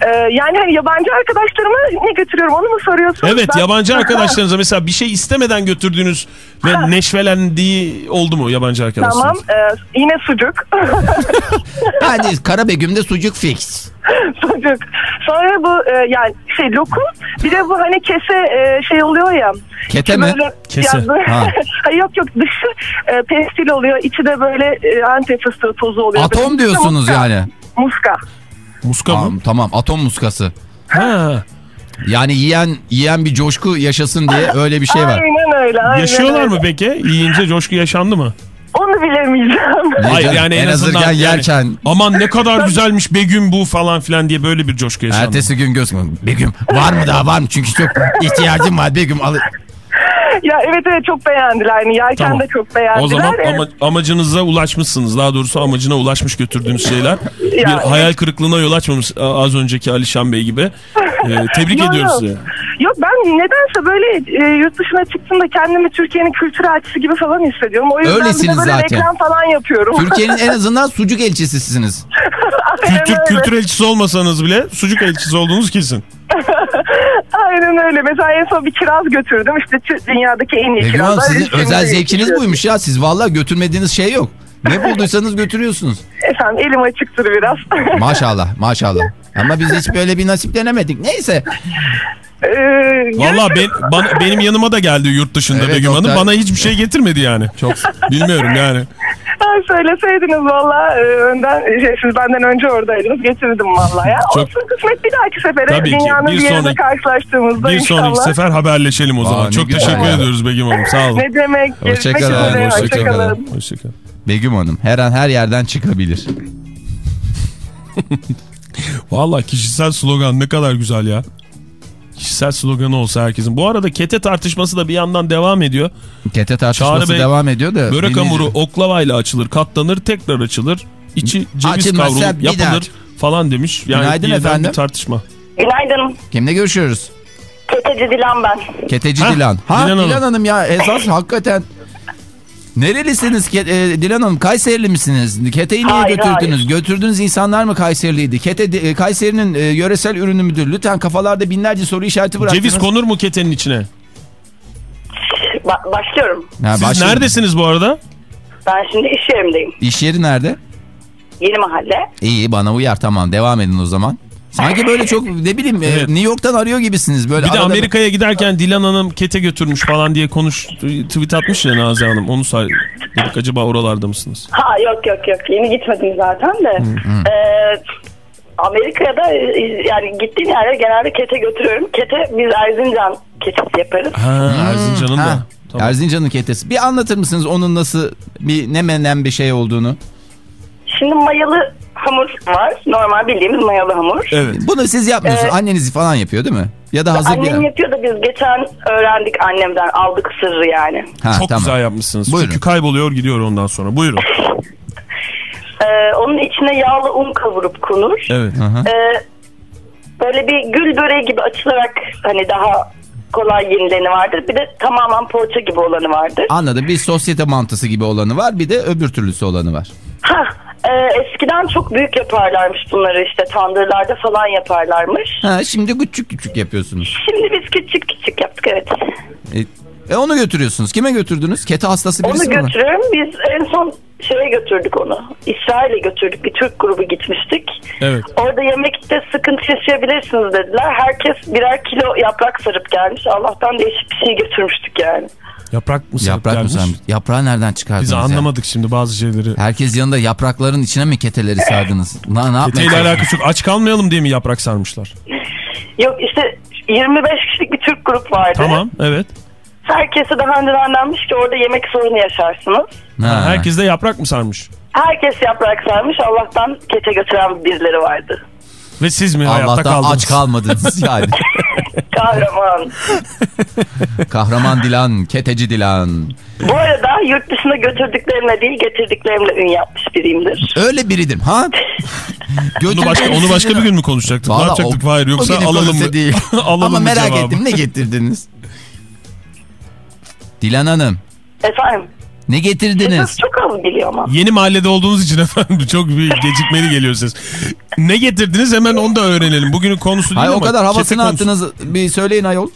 Ee, yani hani yabancı arkadaşlarıma ne götürüyorum onu mu soruyorsunuz? Evet Ben- yabancı arkadaşlarınıza mesela bir şey istemeden götürdüğünüz ve neşvelendiği oldu mu yabancı arkadaşlarınız? Tamam ee, yine sucuk. Yani Kara Begüm'de sucuk fix. sucuk. Sonra bu e, yani şey lokum bir de bu hani kese e, şey oluyor ya. Kete mi? Böyle, Kese. Ya, böyle- Ha. Hayır yok yok dışı e, pestil oluyor içi de böyle e, antep fıstığı tozu oluyor. Atom Böyle diyorsunuz muska. yani. Muska. Muska Tamam, mı? tamam atom muskası. Ha. Yani yiyen yiyen bir coşku yaşasın diye öyle bir şey var. Aynen öyle. Aynen Yaşıyorlar öyle. mı peki? Yiyince coşku yaşandı mı? Onu bilemeyeceğim. Hayır yani en, en azından azından yani, yerken- aman ne kadar güzelmiş Begüm bu falan filan diye böyle bir coşku yaşandı. Ertesi gün göz Begüm var mı daha var mı? Çünkü çok ihtiyacım var Begüm. Al ya evet evet çok beğendiler. Yani yerken Tamam. de çok beğendiler. O zaman Evet. ama, amacınıza ulaşmışsınız. Daha doğrusu amacına ulaşmış götürdüğünüz şeyler. bir evet. hayal kırıklığına yol açmamış az önceki Alişan Bey gibi. Ee, tebrik Yok, ediyoruz sizi. Yok ben nedense böyle e, yurt dışına çıktığımda kendimi Türkiye'nin kültür elçisi gibi falan hissediyorum. O yüzden bir de Öylesiniz böyle zaten. reklam falan yapıyorum. Türkiye'nin en azından sucuk elçisisiniz. Kültür, kültür elçisi olmasanız bile sucuk elçisi olduğunuz kesin. Aynen öyle. Mesela en son bir kiraz götürdüm. İşte dünyadaki en iyi Hanım kirazlar. sizin özel zevkiniz buymuş ya. Siz vallahi götürmediğiniz şey yok. Ne bulduysanız götürüyorsunuz. Efendim elim açıktır biraz. Maşallah maşallah. Ama biz hiç böyle bir nasiplenemedik. Neyse. Ee, Valla ben, bana- benim yanıma da geldi yurt dışında Evet, Begüm Hanım. Bana hiçbir şey getirmedi yani. Çok Bilmiyorum yani. Ha, söyleseydiniz valla e, önden şey, siz benden önce oradaydınız getirdim valla ya. Çok- Olsun kısmet bir dahaki sefere Tabii ki. dünyanın Bir bir, yerinde sonraki- karşılaştığımızda Bir inşallah. sonraki sefer haberleşelim o zaman. ne Çok teşekkür ya. ediyoruz Begüm Hanım. Sağ olun. Ne demek? Görüşmek Hoşçakalın, hoşçakalın. Hoşçakalın. Hoşçakalın. Begüm Hanım her an her yerden çıkabilir. Valla kişisel slogan ne kadar güzel ya. Kişisel sloganı olsa herkesin. Bu arada kete tartışması da bir yandan devam ediyor. Kete tartışması Çağrı Bey, devam ediyor da. Börek hamuru oklavayla açılır, katlanır, tekrar açılır. İçi ceviz Açılmazsa kavrulup daha yapılır falan demiş. Yani Günaydın efendim. bir tartışma. Günaydın. Kimle görüşüyoruz? Keteci Dilan ben. Keteci Hah, Dilan. Ha Dilan Dilan, Hanım. Hanım ya esas hakikaten. Nerelisiniz Ke- e, Dilan Hanım? Kayserili misiniz? Kete'yi niye Hayır, götürdünüz? Götürdüğünüz insanlar mı Kayseriliydi? Kete e, Kayseri'nin e, yöresel ürünü müdür? Lütfen kafalarda binlerce soru işareti bıraktınız. Ceviz konur mu ketenin içine? Ba- başlıyorum. Ha, Siz başlayın. neredesiniz bu arada? Ben şimdi iş yerimdeyim. İş yeri nerede? Yeni mahalle. İyi bana uyar tamam devam edin o zaman. Sanki böyle çok ne bileyim e, Evet. New York'tan arıyor gibisiniz. Böyle Bir de Amerika'ya giderken Dilan Hanım kete götürmüş falan diye konuş tweet atmış ya Nazi Hanım. Onu say dedik acaba oralarda mısınız? Ha yok yok yok yeni gitmedim zaten de. Ee, Amerika'da yani gittiğim yere genelde kete götürüyorum. Kete biz Erzincan ketesi yaparız. Ha, Erzincan'ın Ha, da. Tamam. Erzincan'ın ketesi. Bir anlatır mısınız onun nasıl bir ne menen bir şey olduğunu? Şimdi mayalı hamur var. Normal bildiğimiz mayalı hamur. Evet. Bunu siz yapmıyorsunuz. Evet. Anneniz falan yapıyor değil mi? Ya da hazır Annem bir... yapıyor da biz geçen öğrendik annemden aldık sırrı yani. Ha, Çok tamam. güzel yapmışsınız. Buyurun. Çünkü kayboluyor gidiyor ondan sonra. Buyurun. Ee, onun içine yağlı un kavurup konur. Evet. Hı hı. Ee, böyle bir gül böreği gibi açılarak hani daha kolay yenileni vardır. Bir de tamamen poğaça gibi olanı vardır. Anladım. Bir sosyete mantısı gibi olanı var. Bir de öbür türlüsü olanı var. Ha, e, eskiden çok büyük yaparlarmış bunları işte tandırlarda falan yaparlarmış. Ha, şimdi küçük küçük yapıyorsunuz. Şimdi biz küçük küçük yaptık evet. E, e, onu götürüyorsunuz. Kime götürdünüz? Kete hastası birisi Onu mi var? götürüyorum. Biz en son şeye götürdük onu. İsrail'e götürdük. Bir Türk grubu gitmiştik. Evet. Orada yemekte sıkıntı yaşayabilirsiniz dediler. Herkes birer kilo yaprak sarıp gelmiş. Allah'tan değişik bir şey götürmüştük yani. Yaprak mı Yaprak gelmiş? sarmış? Yaprağı nereden çıkardınız Biz ya? anlamadık şimdi bazı şeyleri. Herkes yanında yaprakların içine mi keteleri sardınız? Na, ne yapmaya Keteyle alakası yok. Aç kalmayalım diye mi yaprak sarmışlar? Yok işte 25 kişilik bir Türk grup vardı. Tamam evet. Herkese daha önceden denmiş ki orada yemek sorunu yaşarsınız. Ha. Herkes de yaprak mı sarmış? Herkes yaprak sarmış. Allah'tan kete götüren birileri vardı. Ve siz mi hayatta Allah'tan kaldınız? aç kalmadınız yani. Kahraman. Kahraman Dilan, keteci Dilan. Bu arada yurt dışına götürdüklerimle değil getirdiklerimle ün yapmış biriyimdir. Öyle biridim ha? Onu başka, onu başka bir gün mü konuşacaktık? ne Vallahi yapacaktık o- o Yoksa alalım mı? Değil. alalım Ama merak cevabı? ettim ne getirdiniz? Dilan Hanım Efendim. Ne getirdiniz? Siz çok az biliyor ama. Yeni mahallede olduğunuz için efendim çok bir gecikmeli geliyor ses. Ne getirdiniz hemen onu da öğrenelim. Bugünün konusu değil Hayır o ama kadar kete havasını konusu. attınız bir söyleyin ayol.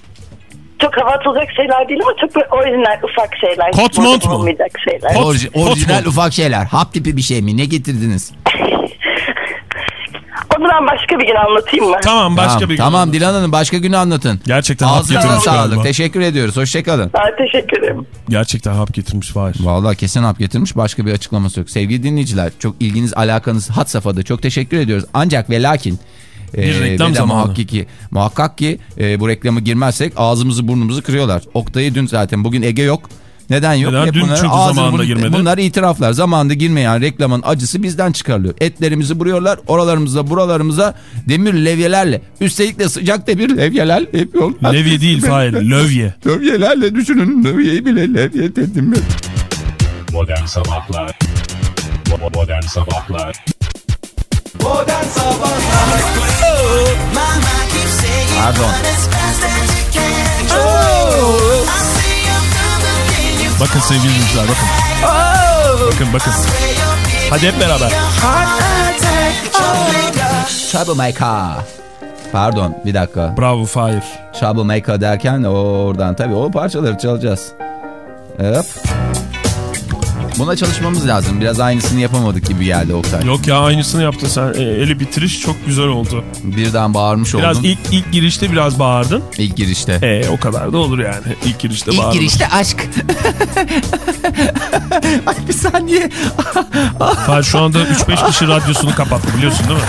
Çok hava atılacak şeyler değil ama çok orijinal ufak şeyler. Kot mont mu? olmayacak şeyler. Kot- Orji- kot orijinal mu? ufak şeyler. Hap tipi bir şey mi? Ne getirdiniz? Onu ben başka bir gün anlatayım mı? Tamam başka tamam, bir gün. tamam Dilan Hanım başka günü anlatın. Gerçekten hap getirmiş sağlık. galiba. Teşekkür ediyoruz. Hoşçakalın. Ben teşekkür ederim. Gerçekten hap getirmiş Fahir. Vallahi kesin hap getirmiş. Başka bir açıklaması yok. Sevgili dinleyiciler çok ilginiz alakanız hat safhada. Çok teşekkür ediyoruz. Ancak ve lakin Bir reklam ve de zamanı. Muhakkak ki, muhakkak ki e, bu reklamı girmezsek ağzımızı burnumuzu kırıyorlar. Oktay'ı dün zaten bugün Ege yok. Neden yok? Neden? Hep Dün çünkü zamanında girmedi. Bunlar itiraflar. Zamanında girmeyen reklamın acısı bizden çıkarılıyor. Etlerimizi vuruyorlar. Oralarımıza buralarımıza demir levyelerle. Üstelik de sıcak demir levyeler yapıyorlar. Levye değil Fahir. Lövye. Levyelerle düşünün. Levyeyi bile levye dedim ben. Modern Sabahlar Modern Sabahlar Modern Sabahlar Pardon. Bakın sevgili dinleyiciler bakın. Bakın bakın. Hadi hep beraber. Troublemaker. Pardon bir dakika. Bravo Fahir. Troublemaker derken oradan tabii o parçaları çalacağız. Hop. Buna çalışmamız lazım. Biraz aynısını yapamadık gibi geldi Oktay. Yok ya aynısını yaptın sen. E, eli bitiriş çok güzel oldu. Birden bağırmış Biraz oldum. ilk ilk girişte biraz bağırdın. İlk girişte. E o kadar da olur yani. İlk girişte İlk bağırdın. girişte aşk. Ay bir saniye. Fahir şu anda 3-5 kişi radyosunu kapattı biliyorsun değil mi?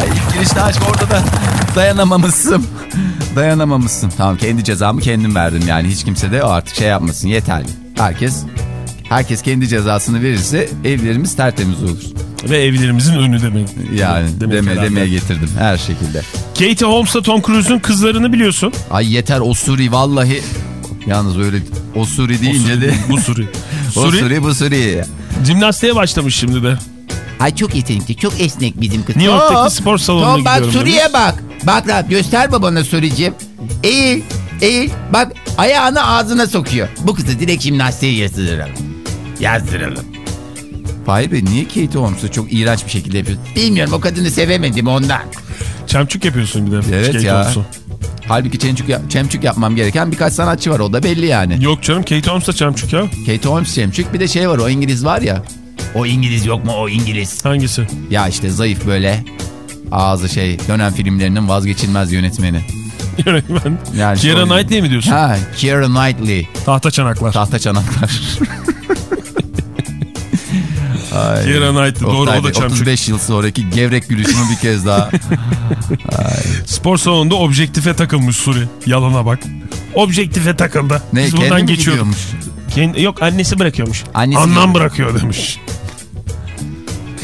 Ay ilk girişte aşk orada da dayanamamışsın. Dayanamamışsın. Tamam kendi cezamı kendim verdim yani hiç kimse de artık şey yapmasın yeterli. Herkes herkes kendi cezasını verirse evlerimiz tertemiz olur. Ve evlerimizin önü demek. Yani Demek deme, herhalde. demeye getirdim her şekilde. Katie Holmes'la Tom Cruise'un kızlarını biliyorsun. Ay yeter o Suri vallahi. Yalnız öyle o Suri deyince de. Bu Suri. o Suri bu Suri. jimnastiğe başlamış şimdi de. Ay çok yetenekli, çok esnek bizim kız. New York'taki Hop, spor salonuna bak gidiyorum Suriye demiş. bak. Bak lan göster babana Suri'cim. Eğil, eğil. Bak ayağını ağzına sokuyor. Bu kızı direkt jimnastiğe yazdıralım. Yazdıralım. Fahir Bey niye Kate Holmes'u çok iğrenç bir şekilde yapıyorsun? Bilmiyorum o kadını sevemedim ondan. Çemçük yapıyorsun bir de. Evet Kate ya. Holmes'u. Halbuki çemçük, yap- çemçük yapmam gereken birkaç sanatçı var o da belli yani. Yok canım Kate Holmes da çemçük ya. Kate Holmes çemçük bir de şey var o İngiliz var ya. O İngiliz yok mu o İngiliz? Hangisi? Ya işte zayıf böyle Ağzı şey dönem filmlerinin vazgeçilmez yönetmeni. Yönetmen. Yani Keira şu- Knightley mi diyorsun? Ha, Keira Knightley. Tahta çanaklar. Tahta çanaklar. Ay, Keira Knightley. Doğru o da Bey, çamçuk. 35 yıl sonraki gevrek gülüşümü bir kez daha. Spor salonunda objektife takılmış Suri. Yalana bak. Objektife takıldı. Ne Biz mi geçiyorduk. yok annesi bırakıyormuş. Annesi gidiyor. bırakıyor demiş.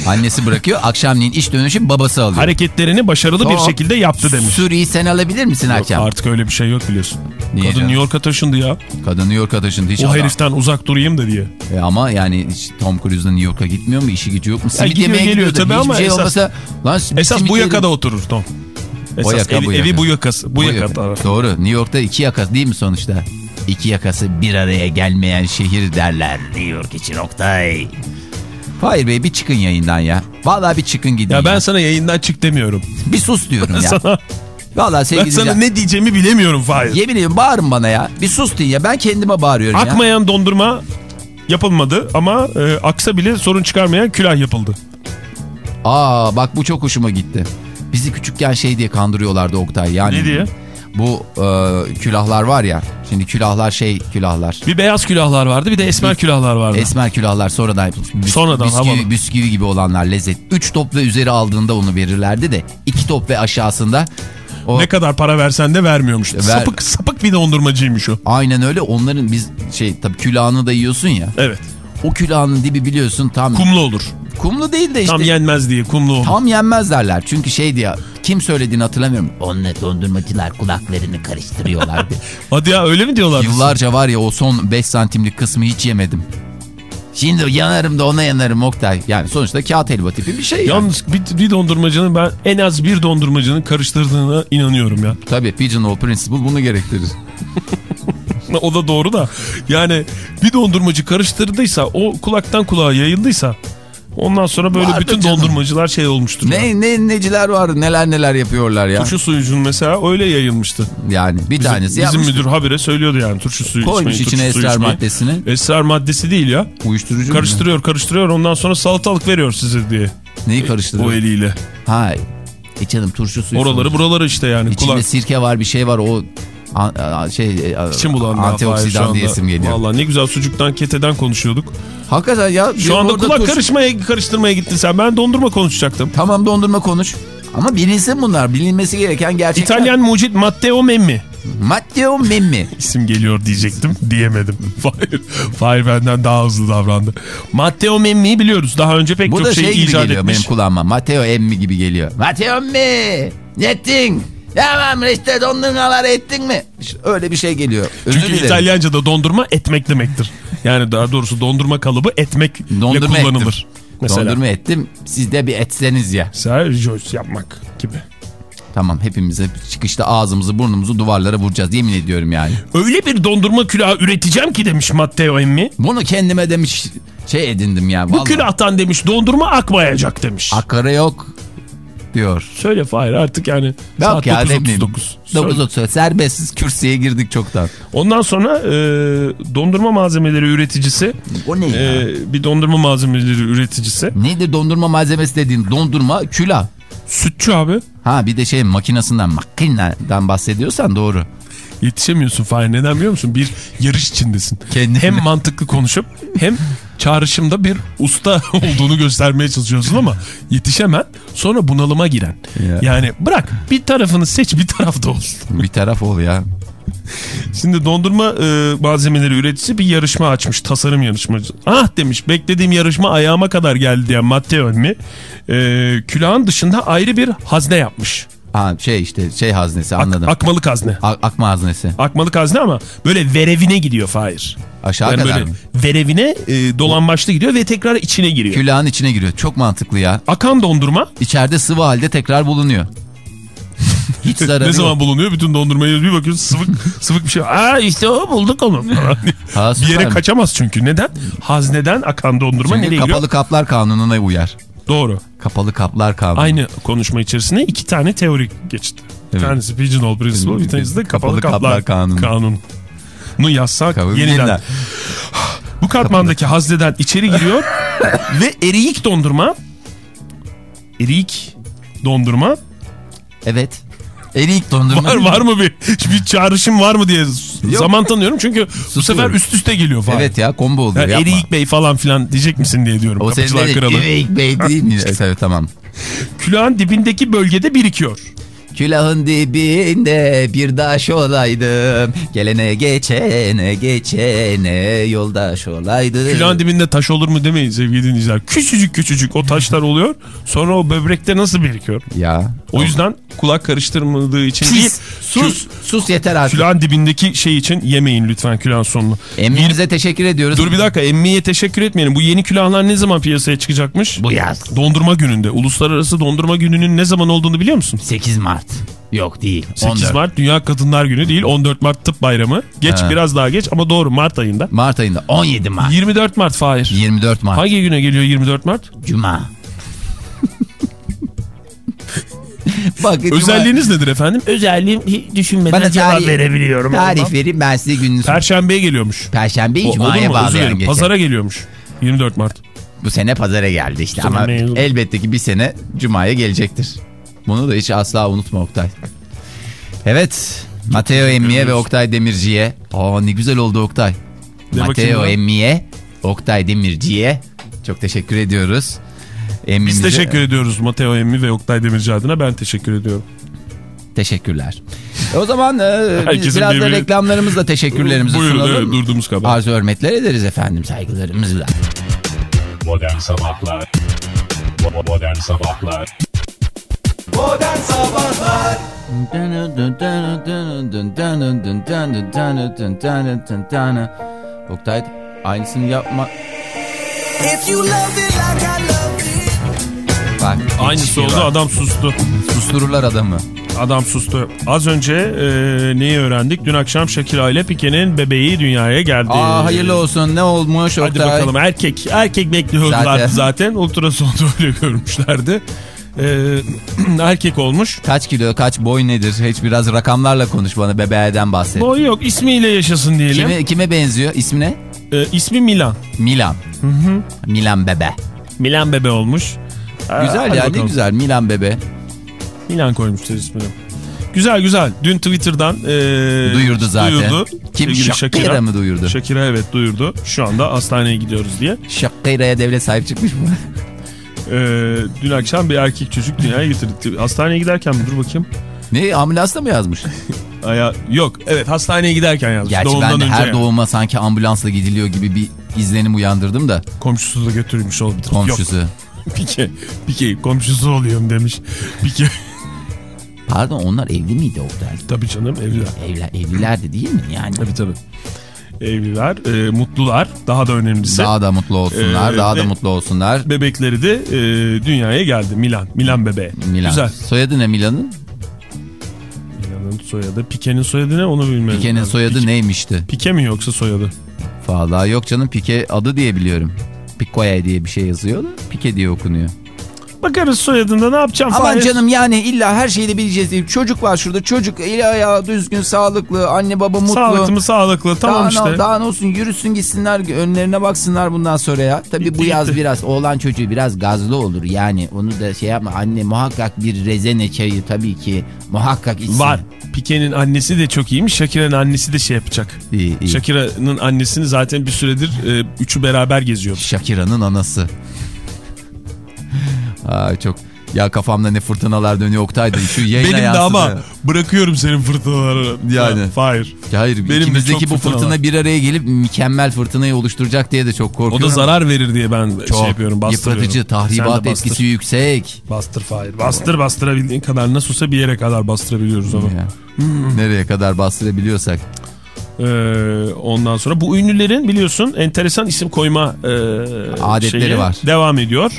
Annesi bırakıyor. Akşamleyin iş dönüşü babası alıyor. Hareketlerini başarılı bir Tamam. şekilde yaptı demiş. Suri'yi sen alabilir misin Yok, akşam? artık öyle bir şey yok biliyorsun. Niye Kadın canım? New York'a taşındı ya. Kadın New York'a taşındı. Hiç o adam- heriften uzak durayım da diye. E ama yani Tom Cruise'da New York'a gitmiyor mu? İşi gücü yok mu? Simit gidiyor, yemeye geliyor tabii ama şey esas- olmasa... Lan Esas bu yerim. yakada oturur Tom. Esas yaka, evi, bu evi yaka. bu yakası. Bu, yaka tarafı. Doğru. New York'ta iki yakası değil mi sonuçta? İki yakası bir araya gelmeyen şehir derler. New York için Oktay. Fahir Bey bir çıkın yayından ya. Vallahi bir çıkın gidin Ya ya. ben sana yayından çık demiyorum. Bir sus diyorum ya. sana, Vallahi ben sevgili sana Can- ne diyeceğimi bilemiyorum Fahir. Yemin ediyorum bağırın bana ya. Bir sus deyin ya. Ben kendime bağırıyorum ya. Akmayan dondurma yapılmadı ama e, aksa bile sorun çıkarmayan külah yapıldı. Aa bak bu çok hoşuma gitti. Bizi küçükken şey diye kandırıyorlardı Oktay. Yani Ne diye? Bu e, külahlar var ya. Şimdi külahlar şey külahlar. Bir beyaz külahlar vardı bir de esmer külahlar vardı. Esmer külahlar sonradan yapılmış. Büs- Sonradan, havalı. bisküvi, bisküvi gibi olanlar lezzet. 3 top ve üzeri aldığında onu verirlerdi de 2 top ve aşağısında o Ne kadar para versen de vermiyormuş. Ver- Sapık sapık bir dondurmacıymış o. aynen öyle onların biz şey tabii külahını da yiyorsun ya. Evet. O külahının dibi biliyorsun tam Kumlu olur. kumlu değil de işte Tam yenmez diye kumlu olur. tam yenmez derler. Çünkü şey diye kim söylediğini hatırlamıyorum. Onunla dondurmacılar kulaklarını karıştırıyorlardı. Hadi ya öyle mi diyorlar? Yıllarca var ya o son 5 santimlik kısmı hiç yemedim. Şimdi yanarım da ona yanarım Oktay. Yani sonuçta kağıt helva tipi bir şey yani. Yalnız bir, bir dondurmacının ben en az bir dondurmacının karıştırdığına inanıyorum ya. Tabii Pigeonhole Principle bunu gerektirir. O da doğru da. Yani bir dondurmacı karıştırdıysa o kulaktan kulağa yayıldıysa ondan sonra böyle Vardır bütün canım. dondurmacılar şey olmuştur. ya. Ne, ne neciler var neler neler yapıyorlar ya. Turşu suyucunun mesela öyle yayılmıştı. Yani bir Bizim, tanesi bizim yapmış. müdür habire söylüyordu yani turşu suyu Koymuş içmeyin, içine esrar içmeyin. maddesini. Esrar maddesi değil ya. Uyuşturucu mu? Karıştırıyor karıştırıyor ondan sonra salatalık veriyor size diye. Neyi karıştırıyor? O eliyle. Ha. E canım turşu suyu. Oraları sonuçta. buraları işte yani. İçinde Kulak. sirke var bir şey var o a- şey a- İçim bulandı. Antioksidan diye isim geliyor. Valla ne güzel sucuktan keteden konuşuyorduk. Hakikaten ya. Şu anda kulak karışmaya karıştırmaya gittin sen. Ben dondurma konuşacaktım. Tamam dondurma konuş. Ama bilinsin bunlar. Bilinmesi gereken gerçekler. İtalyan mucit Matteo Memmi. Matteo Memmi. İsim geliyor diyecektim diyemedim. Fahir, Fahir benden daha hızlı davrandı. Matteo Memmi'yi biliyoruz. Daha önce pek Bu çok da şey, şey gibi icat geliyor etmiş. benim kulağıma. Matteo Emmi gibi geliyor. Matteo Emmi. Yettin. Tamam işte dondurmalar ettin mi? İşte öyle bir şey geliyor. Özür Çünkü dilerim. İtalyanca'da dondurma etmek demektir. Yani daha doğrusu dondurma kalıbı etmekle Dondurma kullanılır. ettim. Mesela. Dondurma ettim. Siz de bir etseniz ya. Rejoice yapmak gibi. Tamam hepimize çıkışta ağzımızı burnumuzu duvarlara vuracağız. Yemin ediyorum yani. Öyle bir dondurma külahı üreteceğim ki demiş Matteo Emmi. Bunu kendime demiş şey edindim ya. Bu vallahi. külahtan demiş dondurma akmayacak demiş. Akara yok diyor. Söyle Fahir artık yani Yok saat ya ne bileyim. 9.39. Söyle. 9.30 serbestsiz kürsüye girdik çoktan. Ondan sonra e, dondurma malzemeleri üreticisi O ne ya? e, bir dondurma malzemeleri üreticisi Nedir dondurma malzemesi dediğin dondurma külah. sütçü abi Ha bir de şey makinasından makineden bahsediyorsan doğru. yetişemiyorsun Fahir neden biliyor musun? Bir yarış içindesin. Kendine- Hem mantıklı konuşup hem çağrışımda bir usta olduğunu göstermeye çalışıyorsun ama yetişemen sonra bunalıma giren. Ya. Yani bırak bir tarafını seç bir tarafta olsun. Bir taraf ol ya. Şimdi dondurma e, malzemeleri üreticisi bir yarışma açmış. Tasarım yarışmacı. Ah demiş beklediğim yarışma ayağıma kadar geldi diyen Matteo mi? E, külahın dışında ayrı bir hazne yapmış. Ha şey işte şey haznesi Ak- anladım. akmalık hazne. A- akma haznesi. Akmalık hazne ama böyle verevine gidiyor Fahir. Aşağı Yani kadar böyle mı? verevine e, dolambaçlı gidiyor ve tekrar içine giriyor. Külahın içine giriyor. Çok mantıklı ya. Akan dondurma İçeride sıvı halde tekrar bulunuyor. Hiç zararı ne zaman yok. bulunuyor? Bütün dondurmayı bir bakıyorsun sıvık sıvık bir şey. Aa işte o bulduk onu. Ha, bir yere kaçamaz çünkü. Neden? Hazneden akan dondurma Çünkü nereye kapalı gidiyor? kaplar kanununa uyar. Doğru. Kapalı kaplar kanunu. Aynı konuşma içerisinde iki tane teori geçti. Bir Evet. tanesi Pigeonhole Principle, bir tanesi de kapalı, Kapalı kaplar, kaplar kanunu. kanunu. Nu yazsak Kabul yeniden. yeniden. Bu katmandaki hazneden içeri giriyor ve eriyik dondurma eriyik dondurma. Evet. Erik dondurma. Var var mı bir, bir çağrışım var mı diye zaman tanıyorum çünkü bu sefer üst üste geliyor falan. Evet ya combo oluyor Yani. Eriyik Bey falan filan diyecek misin diye diyorum. O senin Kapıcılar de Kralı. Erik Bey değil mi? evet, evet tamam. Külahın dibindeki bölgede birikiyor. Külahın dibinde bir daş olaydım. Gelene geçene geçene yoldaş olaydım. Külahın dibinde taş olur mu demeyin sevgili dinleyiciler. Küçücük küçücük o taşlar oluyor. Sonra o böbrekte nasıl birikiyor? Ya. O yüzden kulak karıştırmadığı için değil. Pis. Sus. Sus yeter artık. Külahın dibindeki şey için yemeyin lütfen külahın sonunu. Emmimize teşekkür ediyoruz. Dur bir dakika emmiye teşekkür etmeyelim. Bu yeni külahlar ne zaman piyasaya çıkacakmış? Bu yaz. Dondurma gününde. Uluslararası Dondurma Günü'nün ne zaman olduğunu biliyor musun? 8 Mart. Yok değil. 8 14. Mart Dünya Kadınlar Günü değil 14 Mart Tıp Bayramı. Geç Ha. biraz daha geç ama doğru Mart ayında. Mart ayında. 17 Mart. 24 Mart Fahir. 24 Mart. Hangi güne geliyor 24 Mart? Cuma. Bak, Özelliğiniz nedir efendim? Özelliğim düşünmeden Bana cevap tarih- verebiliyorum. Tarih Ondan. vereyim ben size gününüzü. Perşembeye geliyormuş. Perşembeyi Cuma'ya bağlayan gece. Pazara geliyormuş. 24 Mart. Bu sene pazara geldi işte Tamam, ama mevzu. elbette ki bir sene Cuma'ya gelecektir. Bunu da hiç asla unutma Oktay. Evet. Mateo Emmi'ye ve Oktay Demirci'ye. Aa ne güzel oldu Oktay. De Mateo. Emmi'ye, Oktay Demirci'ye çok teşekkür ediyoruz. Biz teşekkür ediyoruz Mateo Emmi ve Oktay Demirci adına. Ben teşekkür ediyorum. Teşekkürler. E o zaman e, Herkesin biraz da reklamlarımızla teşekkürlerimizi Buyurun sunalım. evet, durduğumuz kadar. Arzu hürmetler ederiz efendim saygılarımızla. Modern Sabahlar Modern Sabahlar Modern Sabahlar Oktay aynısını yapma. Bak, Aynısı oldu var. adam sustu. Sustururlar adamı. Adam sustu. Az önce e, neyi öğrendik? Dün akşam Shakira ile Pike'nin bebeği dünyaya geldi. Aa hayırlı olsun ne olmuş Hadi Oktay? bakalım erkek. Erkek bekliyorlardı Zaten. zaten. Ultrasonda öyle görmüşlerdi. Ee, erkek olmuş. Kaç kilo kaç boy nedir? Hiç biraz rakamlarla konuş bana bebeğden bahset. Boy yok ismiyle yaşasın diyelim. Kime, kime benziyor? İsmi ne? Ee, ismi Milan. Milan. Milan bebe. Milan bebe olmuş. Güzel hadi ya ne güzel Milan bebe. Milan koymuşlar ismini. Güzel güzel. Dün Twitter'dan e, Duyurdu zaten. Duyurdu. Kim Shakira mı duyurdu? Shakira evet duyurdu. Şu anda hastaneye gidiyoruz diye. Şakira'ya devlet sahip çıkmış mı? Ee, dün akşam bir erkek çocuk dünyaya getirdi. Hastaneye giderken mi? Dur bakayım. ne ambulansla mı yazmış? Aya, yok evet hastaneye giderken yazmış. Gerçi Doğumdan ben de her yani. doğuma sanki ambulansla gidiliyor gibi bir izlenim uyandırdım da Komşusu da götürmüş olabilir. komşusu. Yok, Pike, Pike komşusu oluyorum demiş. Pike. Pardon onlar evli miydi Oktay? Tabii canım evliler. Evler, evlilerdi değil mi yani? Tabii tabii. Evliler, e, mutlular. Daha da önemlisi. Daha da mutlu olsunlar, Ee, daha da mutlu olsunlar. Bebekleri de e, dünyaya geldi. Milan. Milan bebeği. Milan. Güzel. Soyadı ne Milan'ın? Milan'ın soyadı. Pike'nin soyadı ne onu bilmiyorum. Pike'nin soyadı Pike, neymişti? Pike mi yoksa soyadı? Vallahi yok canım Pike adı diye biliyorum. Picoya diye bir şey yazıyor da Pike diye okunuyor. Bakarız soyadında ne yapacağım Aman Fahir? canım yani illa her şeyi de bileceğiz değil. Çocuk var şurada çocuk eli ayağı düzgün sağlıklı anne baba mutlu. Sağlıklı mı sağlıklı tamam daha, işte. Ne, daha ne olsun yürüsün gitsinler önlerine baksınlar bundan sonra ya. Tabii bu yaz biraz oğlan çocuğu biraz gazlı olur yani onu da şey yapma anne muhakkak bir rezene çayı tabii ki muhakkak içsin. Var. Pike'nin annesi de çok iyiymiş. Shakira'nın annesi de şey yapacak. İyi, iyi. Shakira'nın annesini zaten bir süredir e, üçü beraber geziyor. Shakira'nın anası. Ay çok ya kafamda ne fırtınalar dönüyor Oktay'da şu yayına Benim de yansıdı. ama bırakıyorum senin fırtınaları. Yani. Ha, Hayır. Hayır Benim de ikimizdeki bu fırtına var. bir araya gelip mükemmel fırtınayı oluşturacak diye de çok O korkuyorum. da zarar verir diye ben çok şey yapıyorum. Bastırıyorum. yıpratıcı, de tahribat etkisi yüksek. Bastır Fahir. Bastır bastırabildiğin kadar. Nasıl olsa bir yere kadar bastırabiliyoruz onu. Ya. Nereye kadar bastırabiliyorsak. Ee, ondan sonra bu ünlülerin biliyorsun enteresan isim koyma e, Adetleri şeyi var. Devam ediyor.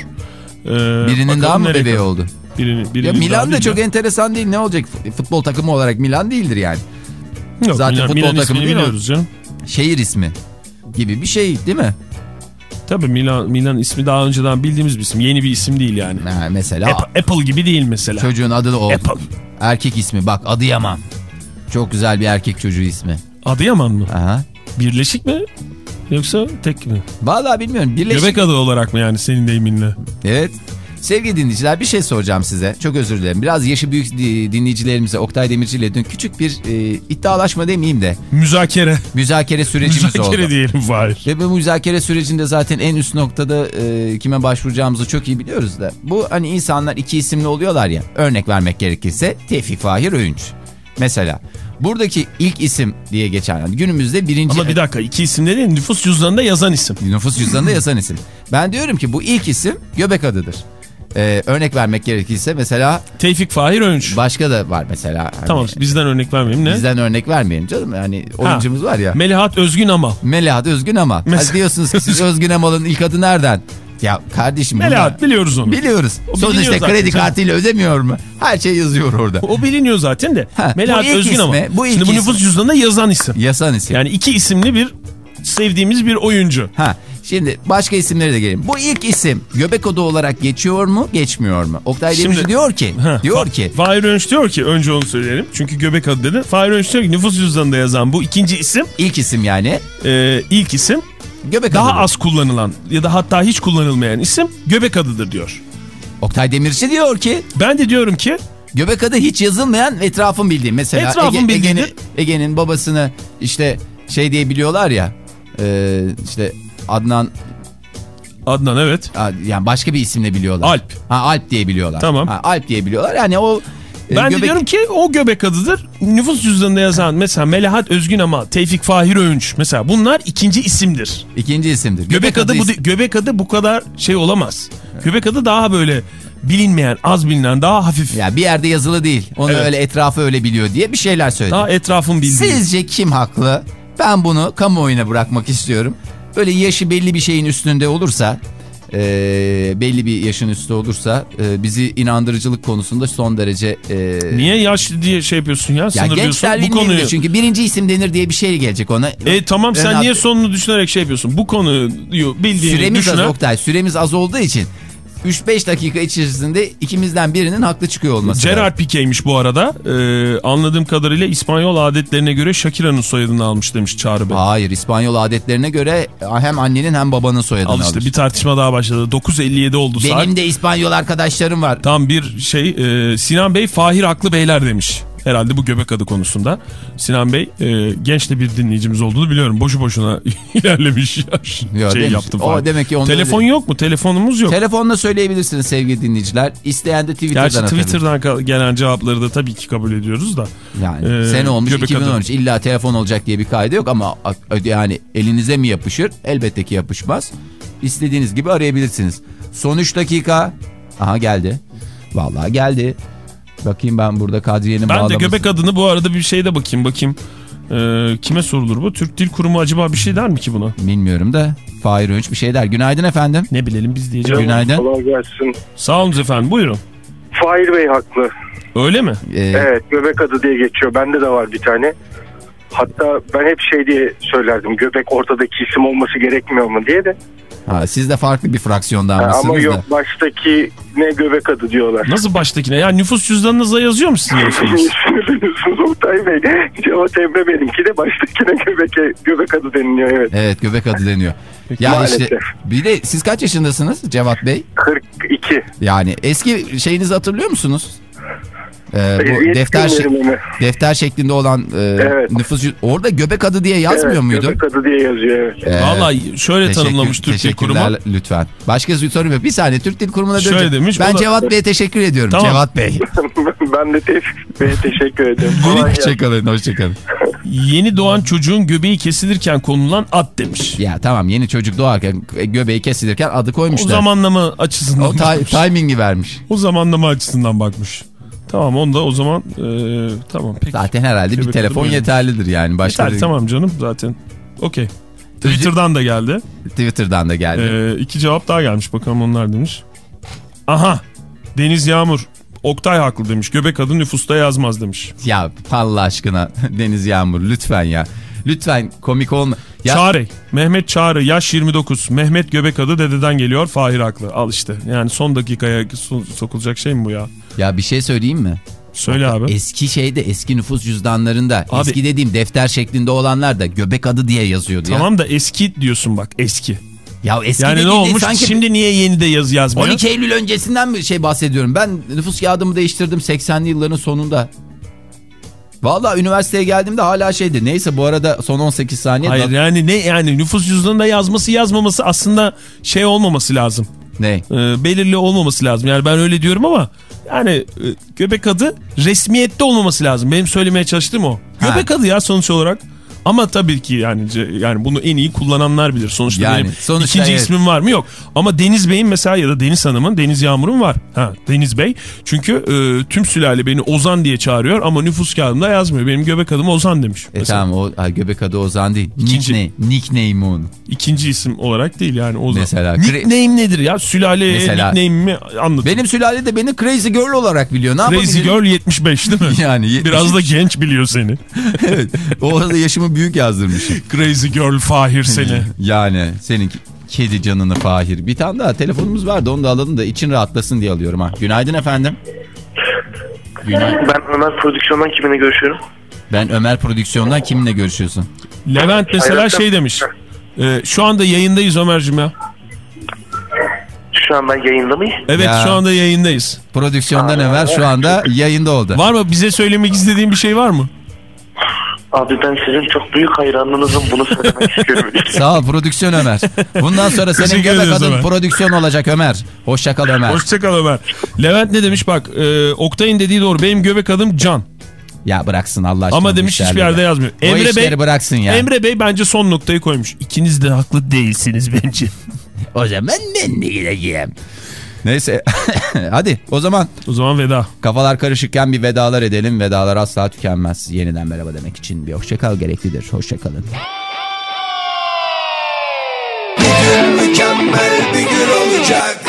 Ee, Birinin daha mı bebeği oldu? Birini, birini Ya Milan da çok ya. enteresan değil. Ne olacak? Futbol takımı olarak Milan değildir yani. Yok, zaten Milan, futbol Milan takımı değil biliyoruz canım. Şehir ismi gibi bir şey değil mi? Tabii Milan, Milan ismi daha önceden bildiğimiz bir isim. Yeni bir isim değil yani. Ha, mesela Apple, Apple gibi değil mesela. çocuğun adı da o. Apple. Erkek ismi bak Adıyaman. Çok güzel bir erkek çocuğu ismi. Adıyaman mı? Aha. Birleşik mi? Yoksa tek mi? Vallahi bilmiyorum. Birleşik. Göbek adı olarak mı yani senin deyiminle? Evet. Sevgili dinleyiciler bir şey soracağım size. Çok özür dilerim. Biraz yaşı büyük di- dinleyicilerimize Oktay Demirci ile dün küçük bir e, iddialaşma demeyeyim de Müzakere. müzakere sürecimiz Müzakere oldu. diyelim Fahir. Ve bu müzakere sürecinde zaten en üst noktada e, kime başvuracağımızı çok iyi biliyoruz da. Bu hani insanlar iki isimli oluyorlar ya. Örnek vermek gerekirse Tevfik Fahir Öğünç. Mesela buradaki ilk isim diye geçen yani günümüzde birinci... Ama bir dakika iki isim değil nüfus cüzdanında yazan isim. Nüfus cüzdanında yazan isim. Ben diyorum ki bu ilk isim göbek adıdır. Ee, örnek vermek gerekirse mesela Tevfik Fahir Öğünç. başka da var mesela. Hani Tamam bizden örnek vermeyeyim ne? Bizden örnek vermeyelim canım. Yani oyuncumuz var ya. Melihat Özgün ama. Melahat Özgün ama. Mesela- Hadi diyorsunuz ki siz Özgün Amal'ın ilk adı nereden? Ya kardeşim. Melihat bunlar- biliyoruz onu. Biliyoruz. O Sonuçta kredi kartıyla ödemiyor mu? Her şey yazıyor orada. O biliniyor zaten de. Ha, Melihat bu ilk Özgün ama. ismi, bu ilk Şimdi bu nüfus cüzdanında yazan isim. Yasan isim. Yani iki isimli bir sevdiğimiz bir oyuncu. Ha, şimdi başka isimlere de gelelim. Bu ilk isim göbek adı olarak geçiyor mu, geçmiyor mu? Oktay Şimdi- Demirci diyor ki, Ha, diyor ki Fahir Önç diyor ki önce onu söyleyelim. Çünkü göbek adı dedi. Fahir Önç diyor ki nüfus cüzdanında yazan bu ikinci isim ilk isim yani e, ilk isim göbek daha adıdır. az kullanılan ya da hatta hiç kullanılmayan isim göbek adıdır diyor. Oktay Demirci diyor ki Ben de diyorum ki göbek adı hiç yazılmayan etrafın bildiği. Mesela Etrafın Ege- Ege'nin, Ege'nin babasını işte şey diye biliyorlar ya e, işte Adnan Adnan evet. yani başka bir isimle biliyorlar. Alp. Ha, Alp diye biliyorlar. Tamam. Ha, Alp diye biliyorlar. Yani o e, Ben de göbek- diyorum ki o göbek adıdır. Nüfus cüzdanında yazan mesela Melahat Özgün ama Tevfik Fahir Öğünç mesela bunlar ikinci isimdir. ikinci isimdir. Göbek, adı, bu is- de- göbek adı bu kadar şey olamaz. Göbek adı daha böyle bilinmeyen, az bilinen, daha hafif. Ya bir yerde yazılı değil. Onu Evet. öyle etrafı öyle biliyor diye bir şeyler söyledi. Daha etrafın bildiği. Sizce kim haklı? Ben bunu kamuoyuna bırakmak istiyorum. Böyle yaşı belli bir şeyin üstünde olursa, e, belli bir yaşın üstü olursa e, bizi inandırıcılık konusunda son derece... e, Niye yaşlı diye şey yapıyorsun ya? Ya Sınırlıyorsun gençler bu konuyu. çünkü birinci isim denir diye bir şey gelecek ona. E tamam sen Ön niye sonunu düşünerek şey yapıyorsun? Bu konuyu bildiğini Süremiz az düşünen... Oktay. Süremiz az olduğu için 3-5 dakika içerisinde ikimizden birinin haklı çıkıyor olması. Gerard Pique'ymiş bu arada. Ee, anladığım kadarıyla İspanyol adetlerine göre Shakira'nın soyadını almış demiş Çağrı Bey. Hayır İspanyol adetlerine göre hem annenin hem babanın soyadını Al işte almış. bir tartışma daha başladı. 9.57 oldu saat. Benim de İspanyol arkadaşlarım var. Tam bir şey e, Sinan Bey Fahir haklı beyler demiş. Herhalde bu göbek adı konusunda. Sinan Bey e, genç de bir dinleyicimiz olduğunu biliyorum. Boşu boşuna ilerlemiş. Ya şey demiş. yaptım O falan. demek ki Telefon öyle- yok mu? Telefonumuz yok. Telefonla söyleyebilirsiniz sevgili dinleyiciler. İsteyen de Twitter'dan Gerçi atabilir. Twitter'dan gelen cevapları da tabii ki kabul ediyoruz da. Yani Ee, sene olmuş göbek 2013 illa telefon olacak diye bir kaydı yok ama yani elinize mi yapışır? Elbette ki yapışmaz. İstediğiniz gibi arayabilirsiniz. Son 3 dakika. Aha geldi. Vallahi geldi. Bakayım ben burada Kadriye'nin Ben de bağlaması. göbek adını bu arada bir şeyde bakayım bakayım. Ee, kime sorulur bu? Türk Dil Kurumu acaba bir şey der mi ki buna? Bilmiyorum da Fahir Önç bir şey der. Günaydın efendim. Ne bilelim biz diyeceğiz. Günaydın. Kolay gelsin. Sağ olun efendim buyurun. Fahir Bey haklı. Öyle mi? Ee, Evet göbek adı diye geçiyor. Bende de var bir tane. Hatta ben hep şey diye söylerdim. Göbek ortadaki isim olması gerekmiyor mu diye de. Ha, siz de farklı bir fraksiyondan Ha, mısınız ama da. yok baştaki ne göbek adı diyorlar. Nasıl baştakine? Ya nüfus cüzdanınıza yazıyor mu sizin yaşınız? Sinirleniyorsunuz Oktay Bey. Cevat Emre benimki de baştakine göbek, göbek adı deniliyor evet. Evet göbek adı deniyor. Ya Maalesef. işte bir de siz kaç yaşındasınız Cevat Bey? 42. Yani eski şeyinizi hatırlıyor musunuz? Ee, bu defter defter şeklinde olan e, Evet. nüfus orada göbek adı diye yazmıyor evet, muydu? Göbek adı diye yazıyor evet. Ee, Vallahi şöyle teşekkür- tanımlamış Türk Dil Kurumu. teşekkürler lütfen. Başka yok. Bir saniye Türk Dil Kurumu'na Şöyle döneceğim. demiş, ben o da- Cevat Bey'e teşekkür ediyorum. Tamam. Cevat Bey. ben de Tevfik Bey'e teşekkür ederim. Hoşçakalın, hoşçakalın. Yeni doğan çocuğun göbeği kesilirken konulan at demiş. Ya tamam yeni çocuk doğarken e, göbeği kesilirken adı O koymuşlar. zamanlama açısından O bakmış. timingi vermiş. O zamanlama açısından bakmış. Tamam onda o zaman e, tamam peki. Zaten herhalde bir telefon yeterlidir yani. Başka Yeter, bir- tamam canım zaten. Okey. Twitter'dan da geldi. Twitter'dan da geldi. Ee, iki cevap daha gelmiş bakalım onlar demiş. Aha Deniz Yağmur Oktay haklı demiş. Göbek adı nüfusta yazmaz demiş. Ya Allah aşkına Deniz Yağmur lütfen ya. Lütfen komik olma. Ya, Çağrı. Mehmet Çağrı yaş 29. Mehmet göbek adı dededen geliyor. Fahir haklı. Al işte. Yani son dakikaya so- sokulacak şey mi bu ya? ya bir şey söyleyeyim mi? Söyle abi. Eski şeyde eski nüfus cüzdanlarında Abi- eski dediğim defter şeklinde olanlar da göbek adı diye yazıyordu ya. Tamam da eski diyorsun bak eski. Ya eski Yani ne olmuş? sanki Şimdi niye yeni de yazı yazmıyor? 12 Eylül öncesinden bir şey bahsediyorum. Ben nüfus kağıdımı değiştirdim 80'li yılların sonunda. Valla üniversiteye geldiğimde hala şeydi. Neyse bu arada son 18 saniye. Hayır yani ne yani nüfus cüzdanında yazması yazmaması aslında şey olmaması lazım. Ne? Ee, belirli olmaması lazım. Yani ben öyle diyorum ama yani e, göbek adı resmiyette olmaması lazım. Benim söylemeye çalıştığım o. Ha. Göbek adı ya sonuç olarak. Ama tabii ki yani yani bunu en iyi kullananlar bilir. Sonuçta Yani benim sonuçta ikinci evet. ismim var mı? Yok. Ama Deniz Bey'in mesela ya da Deniz Hanım'ın Deniz Yağmur'un var. Ha Deniz Bey. Çünkü e, tüm sülale beni Ozan diye çağırıyor ama nüfus kağıdında yazmıyor. Benim göbek adım Ozan demiş. E mesela. tamam o ay, göbek adı Ozan değil. İkinci. Nickname. Nickname'un. İkinci isim olarak değil yani Ozan. Mesela- Nickname nedir ya? Sülale Mesela- nickname mi? Anlatın. Benim sülale de beni Crazy Girl olarak biliyor. Ne Crazy? Girl 75 değil mi? Yani 70. Biraz da genç biliyor seni. evet. O arada yaşımı büyük yazdırmışım. Crazy Girl Fahir seni. Yani senin kedi canını Fahir. Bir tane daha telefonumuz vardı onu da alalım da için rahatlasın diye alıyorum ha. Günaydın efendim. Günaydın. Ben Ömer Prodüksiyon'dan kiminle görüşüyorum? Ben Ömer Prodüksiyon'dan kiminle görüşüyorsun? Levent mesela Hayır, şey demiş. e, şu anda yayındayız Ömer'cim ya. Şu an ben yayında mıyım? Evet Ya. şu anda yayındayız. Prodüksiyondan Ömer şu anda yayında oldu. Var mı bize söylemek istediğin bir şey var mı? Abi ben sizin çok büyük hayranınızım bunu söylemek istiyorum. Sağ ol prodüksiyon Ömer. Bundan sonra senin göbek adın Ömer. prodüksiyon olacak Ömer. Hoşça kal Ömer. Hoşçakal Ömer. Levent ne demiş bak e, Oktay'ın dediği doğru benim göbek adım Can. Ya bıraksın Allah aşkına. Ama demiş hiçbir yerde yazmıyor. O Emre Bey, bıraksın ya. Emre Bey bence son noktayı koymuş. İkiniz de haklı değilsiniz bence. O zaman ben de gideceğim. Neyse hadi o zaman O zaman veda. kafalar karışıkken bir vedalar edelim. Vedalar asla tükenmez. Yeniden merhaba demek için bir hoşçakal gereklidir. Hoşçakalın. Mükemmel bir gün olacak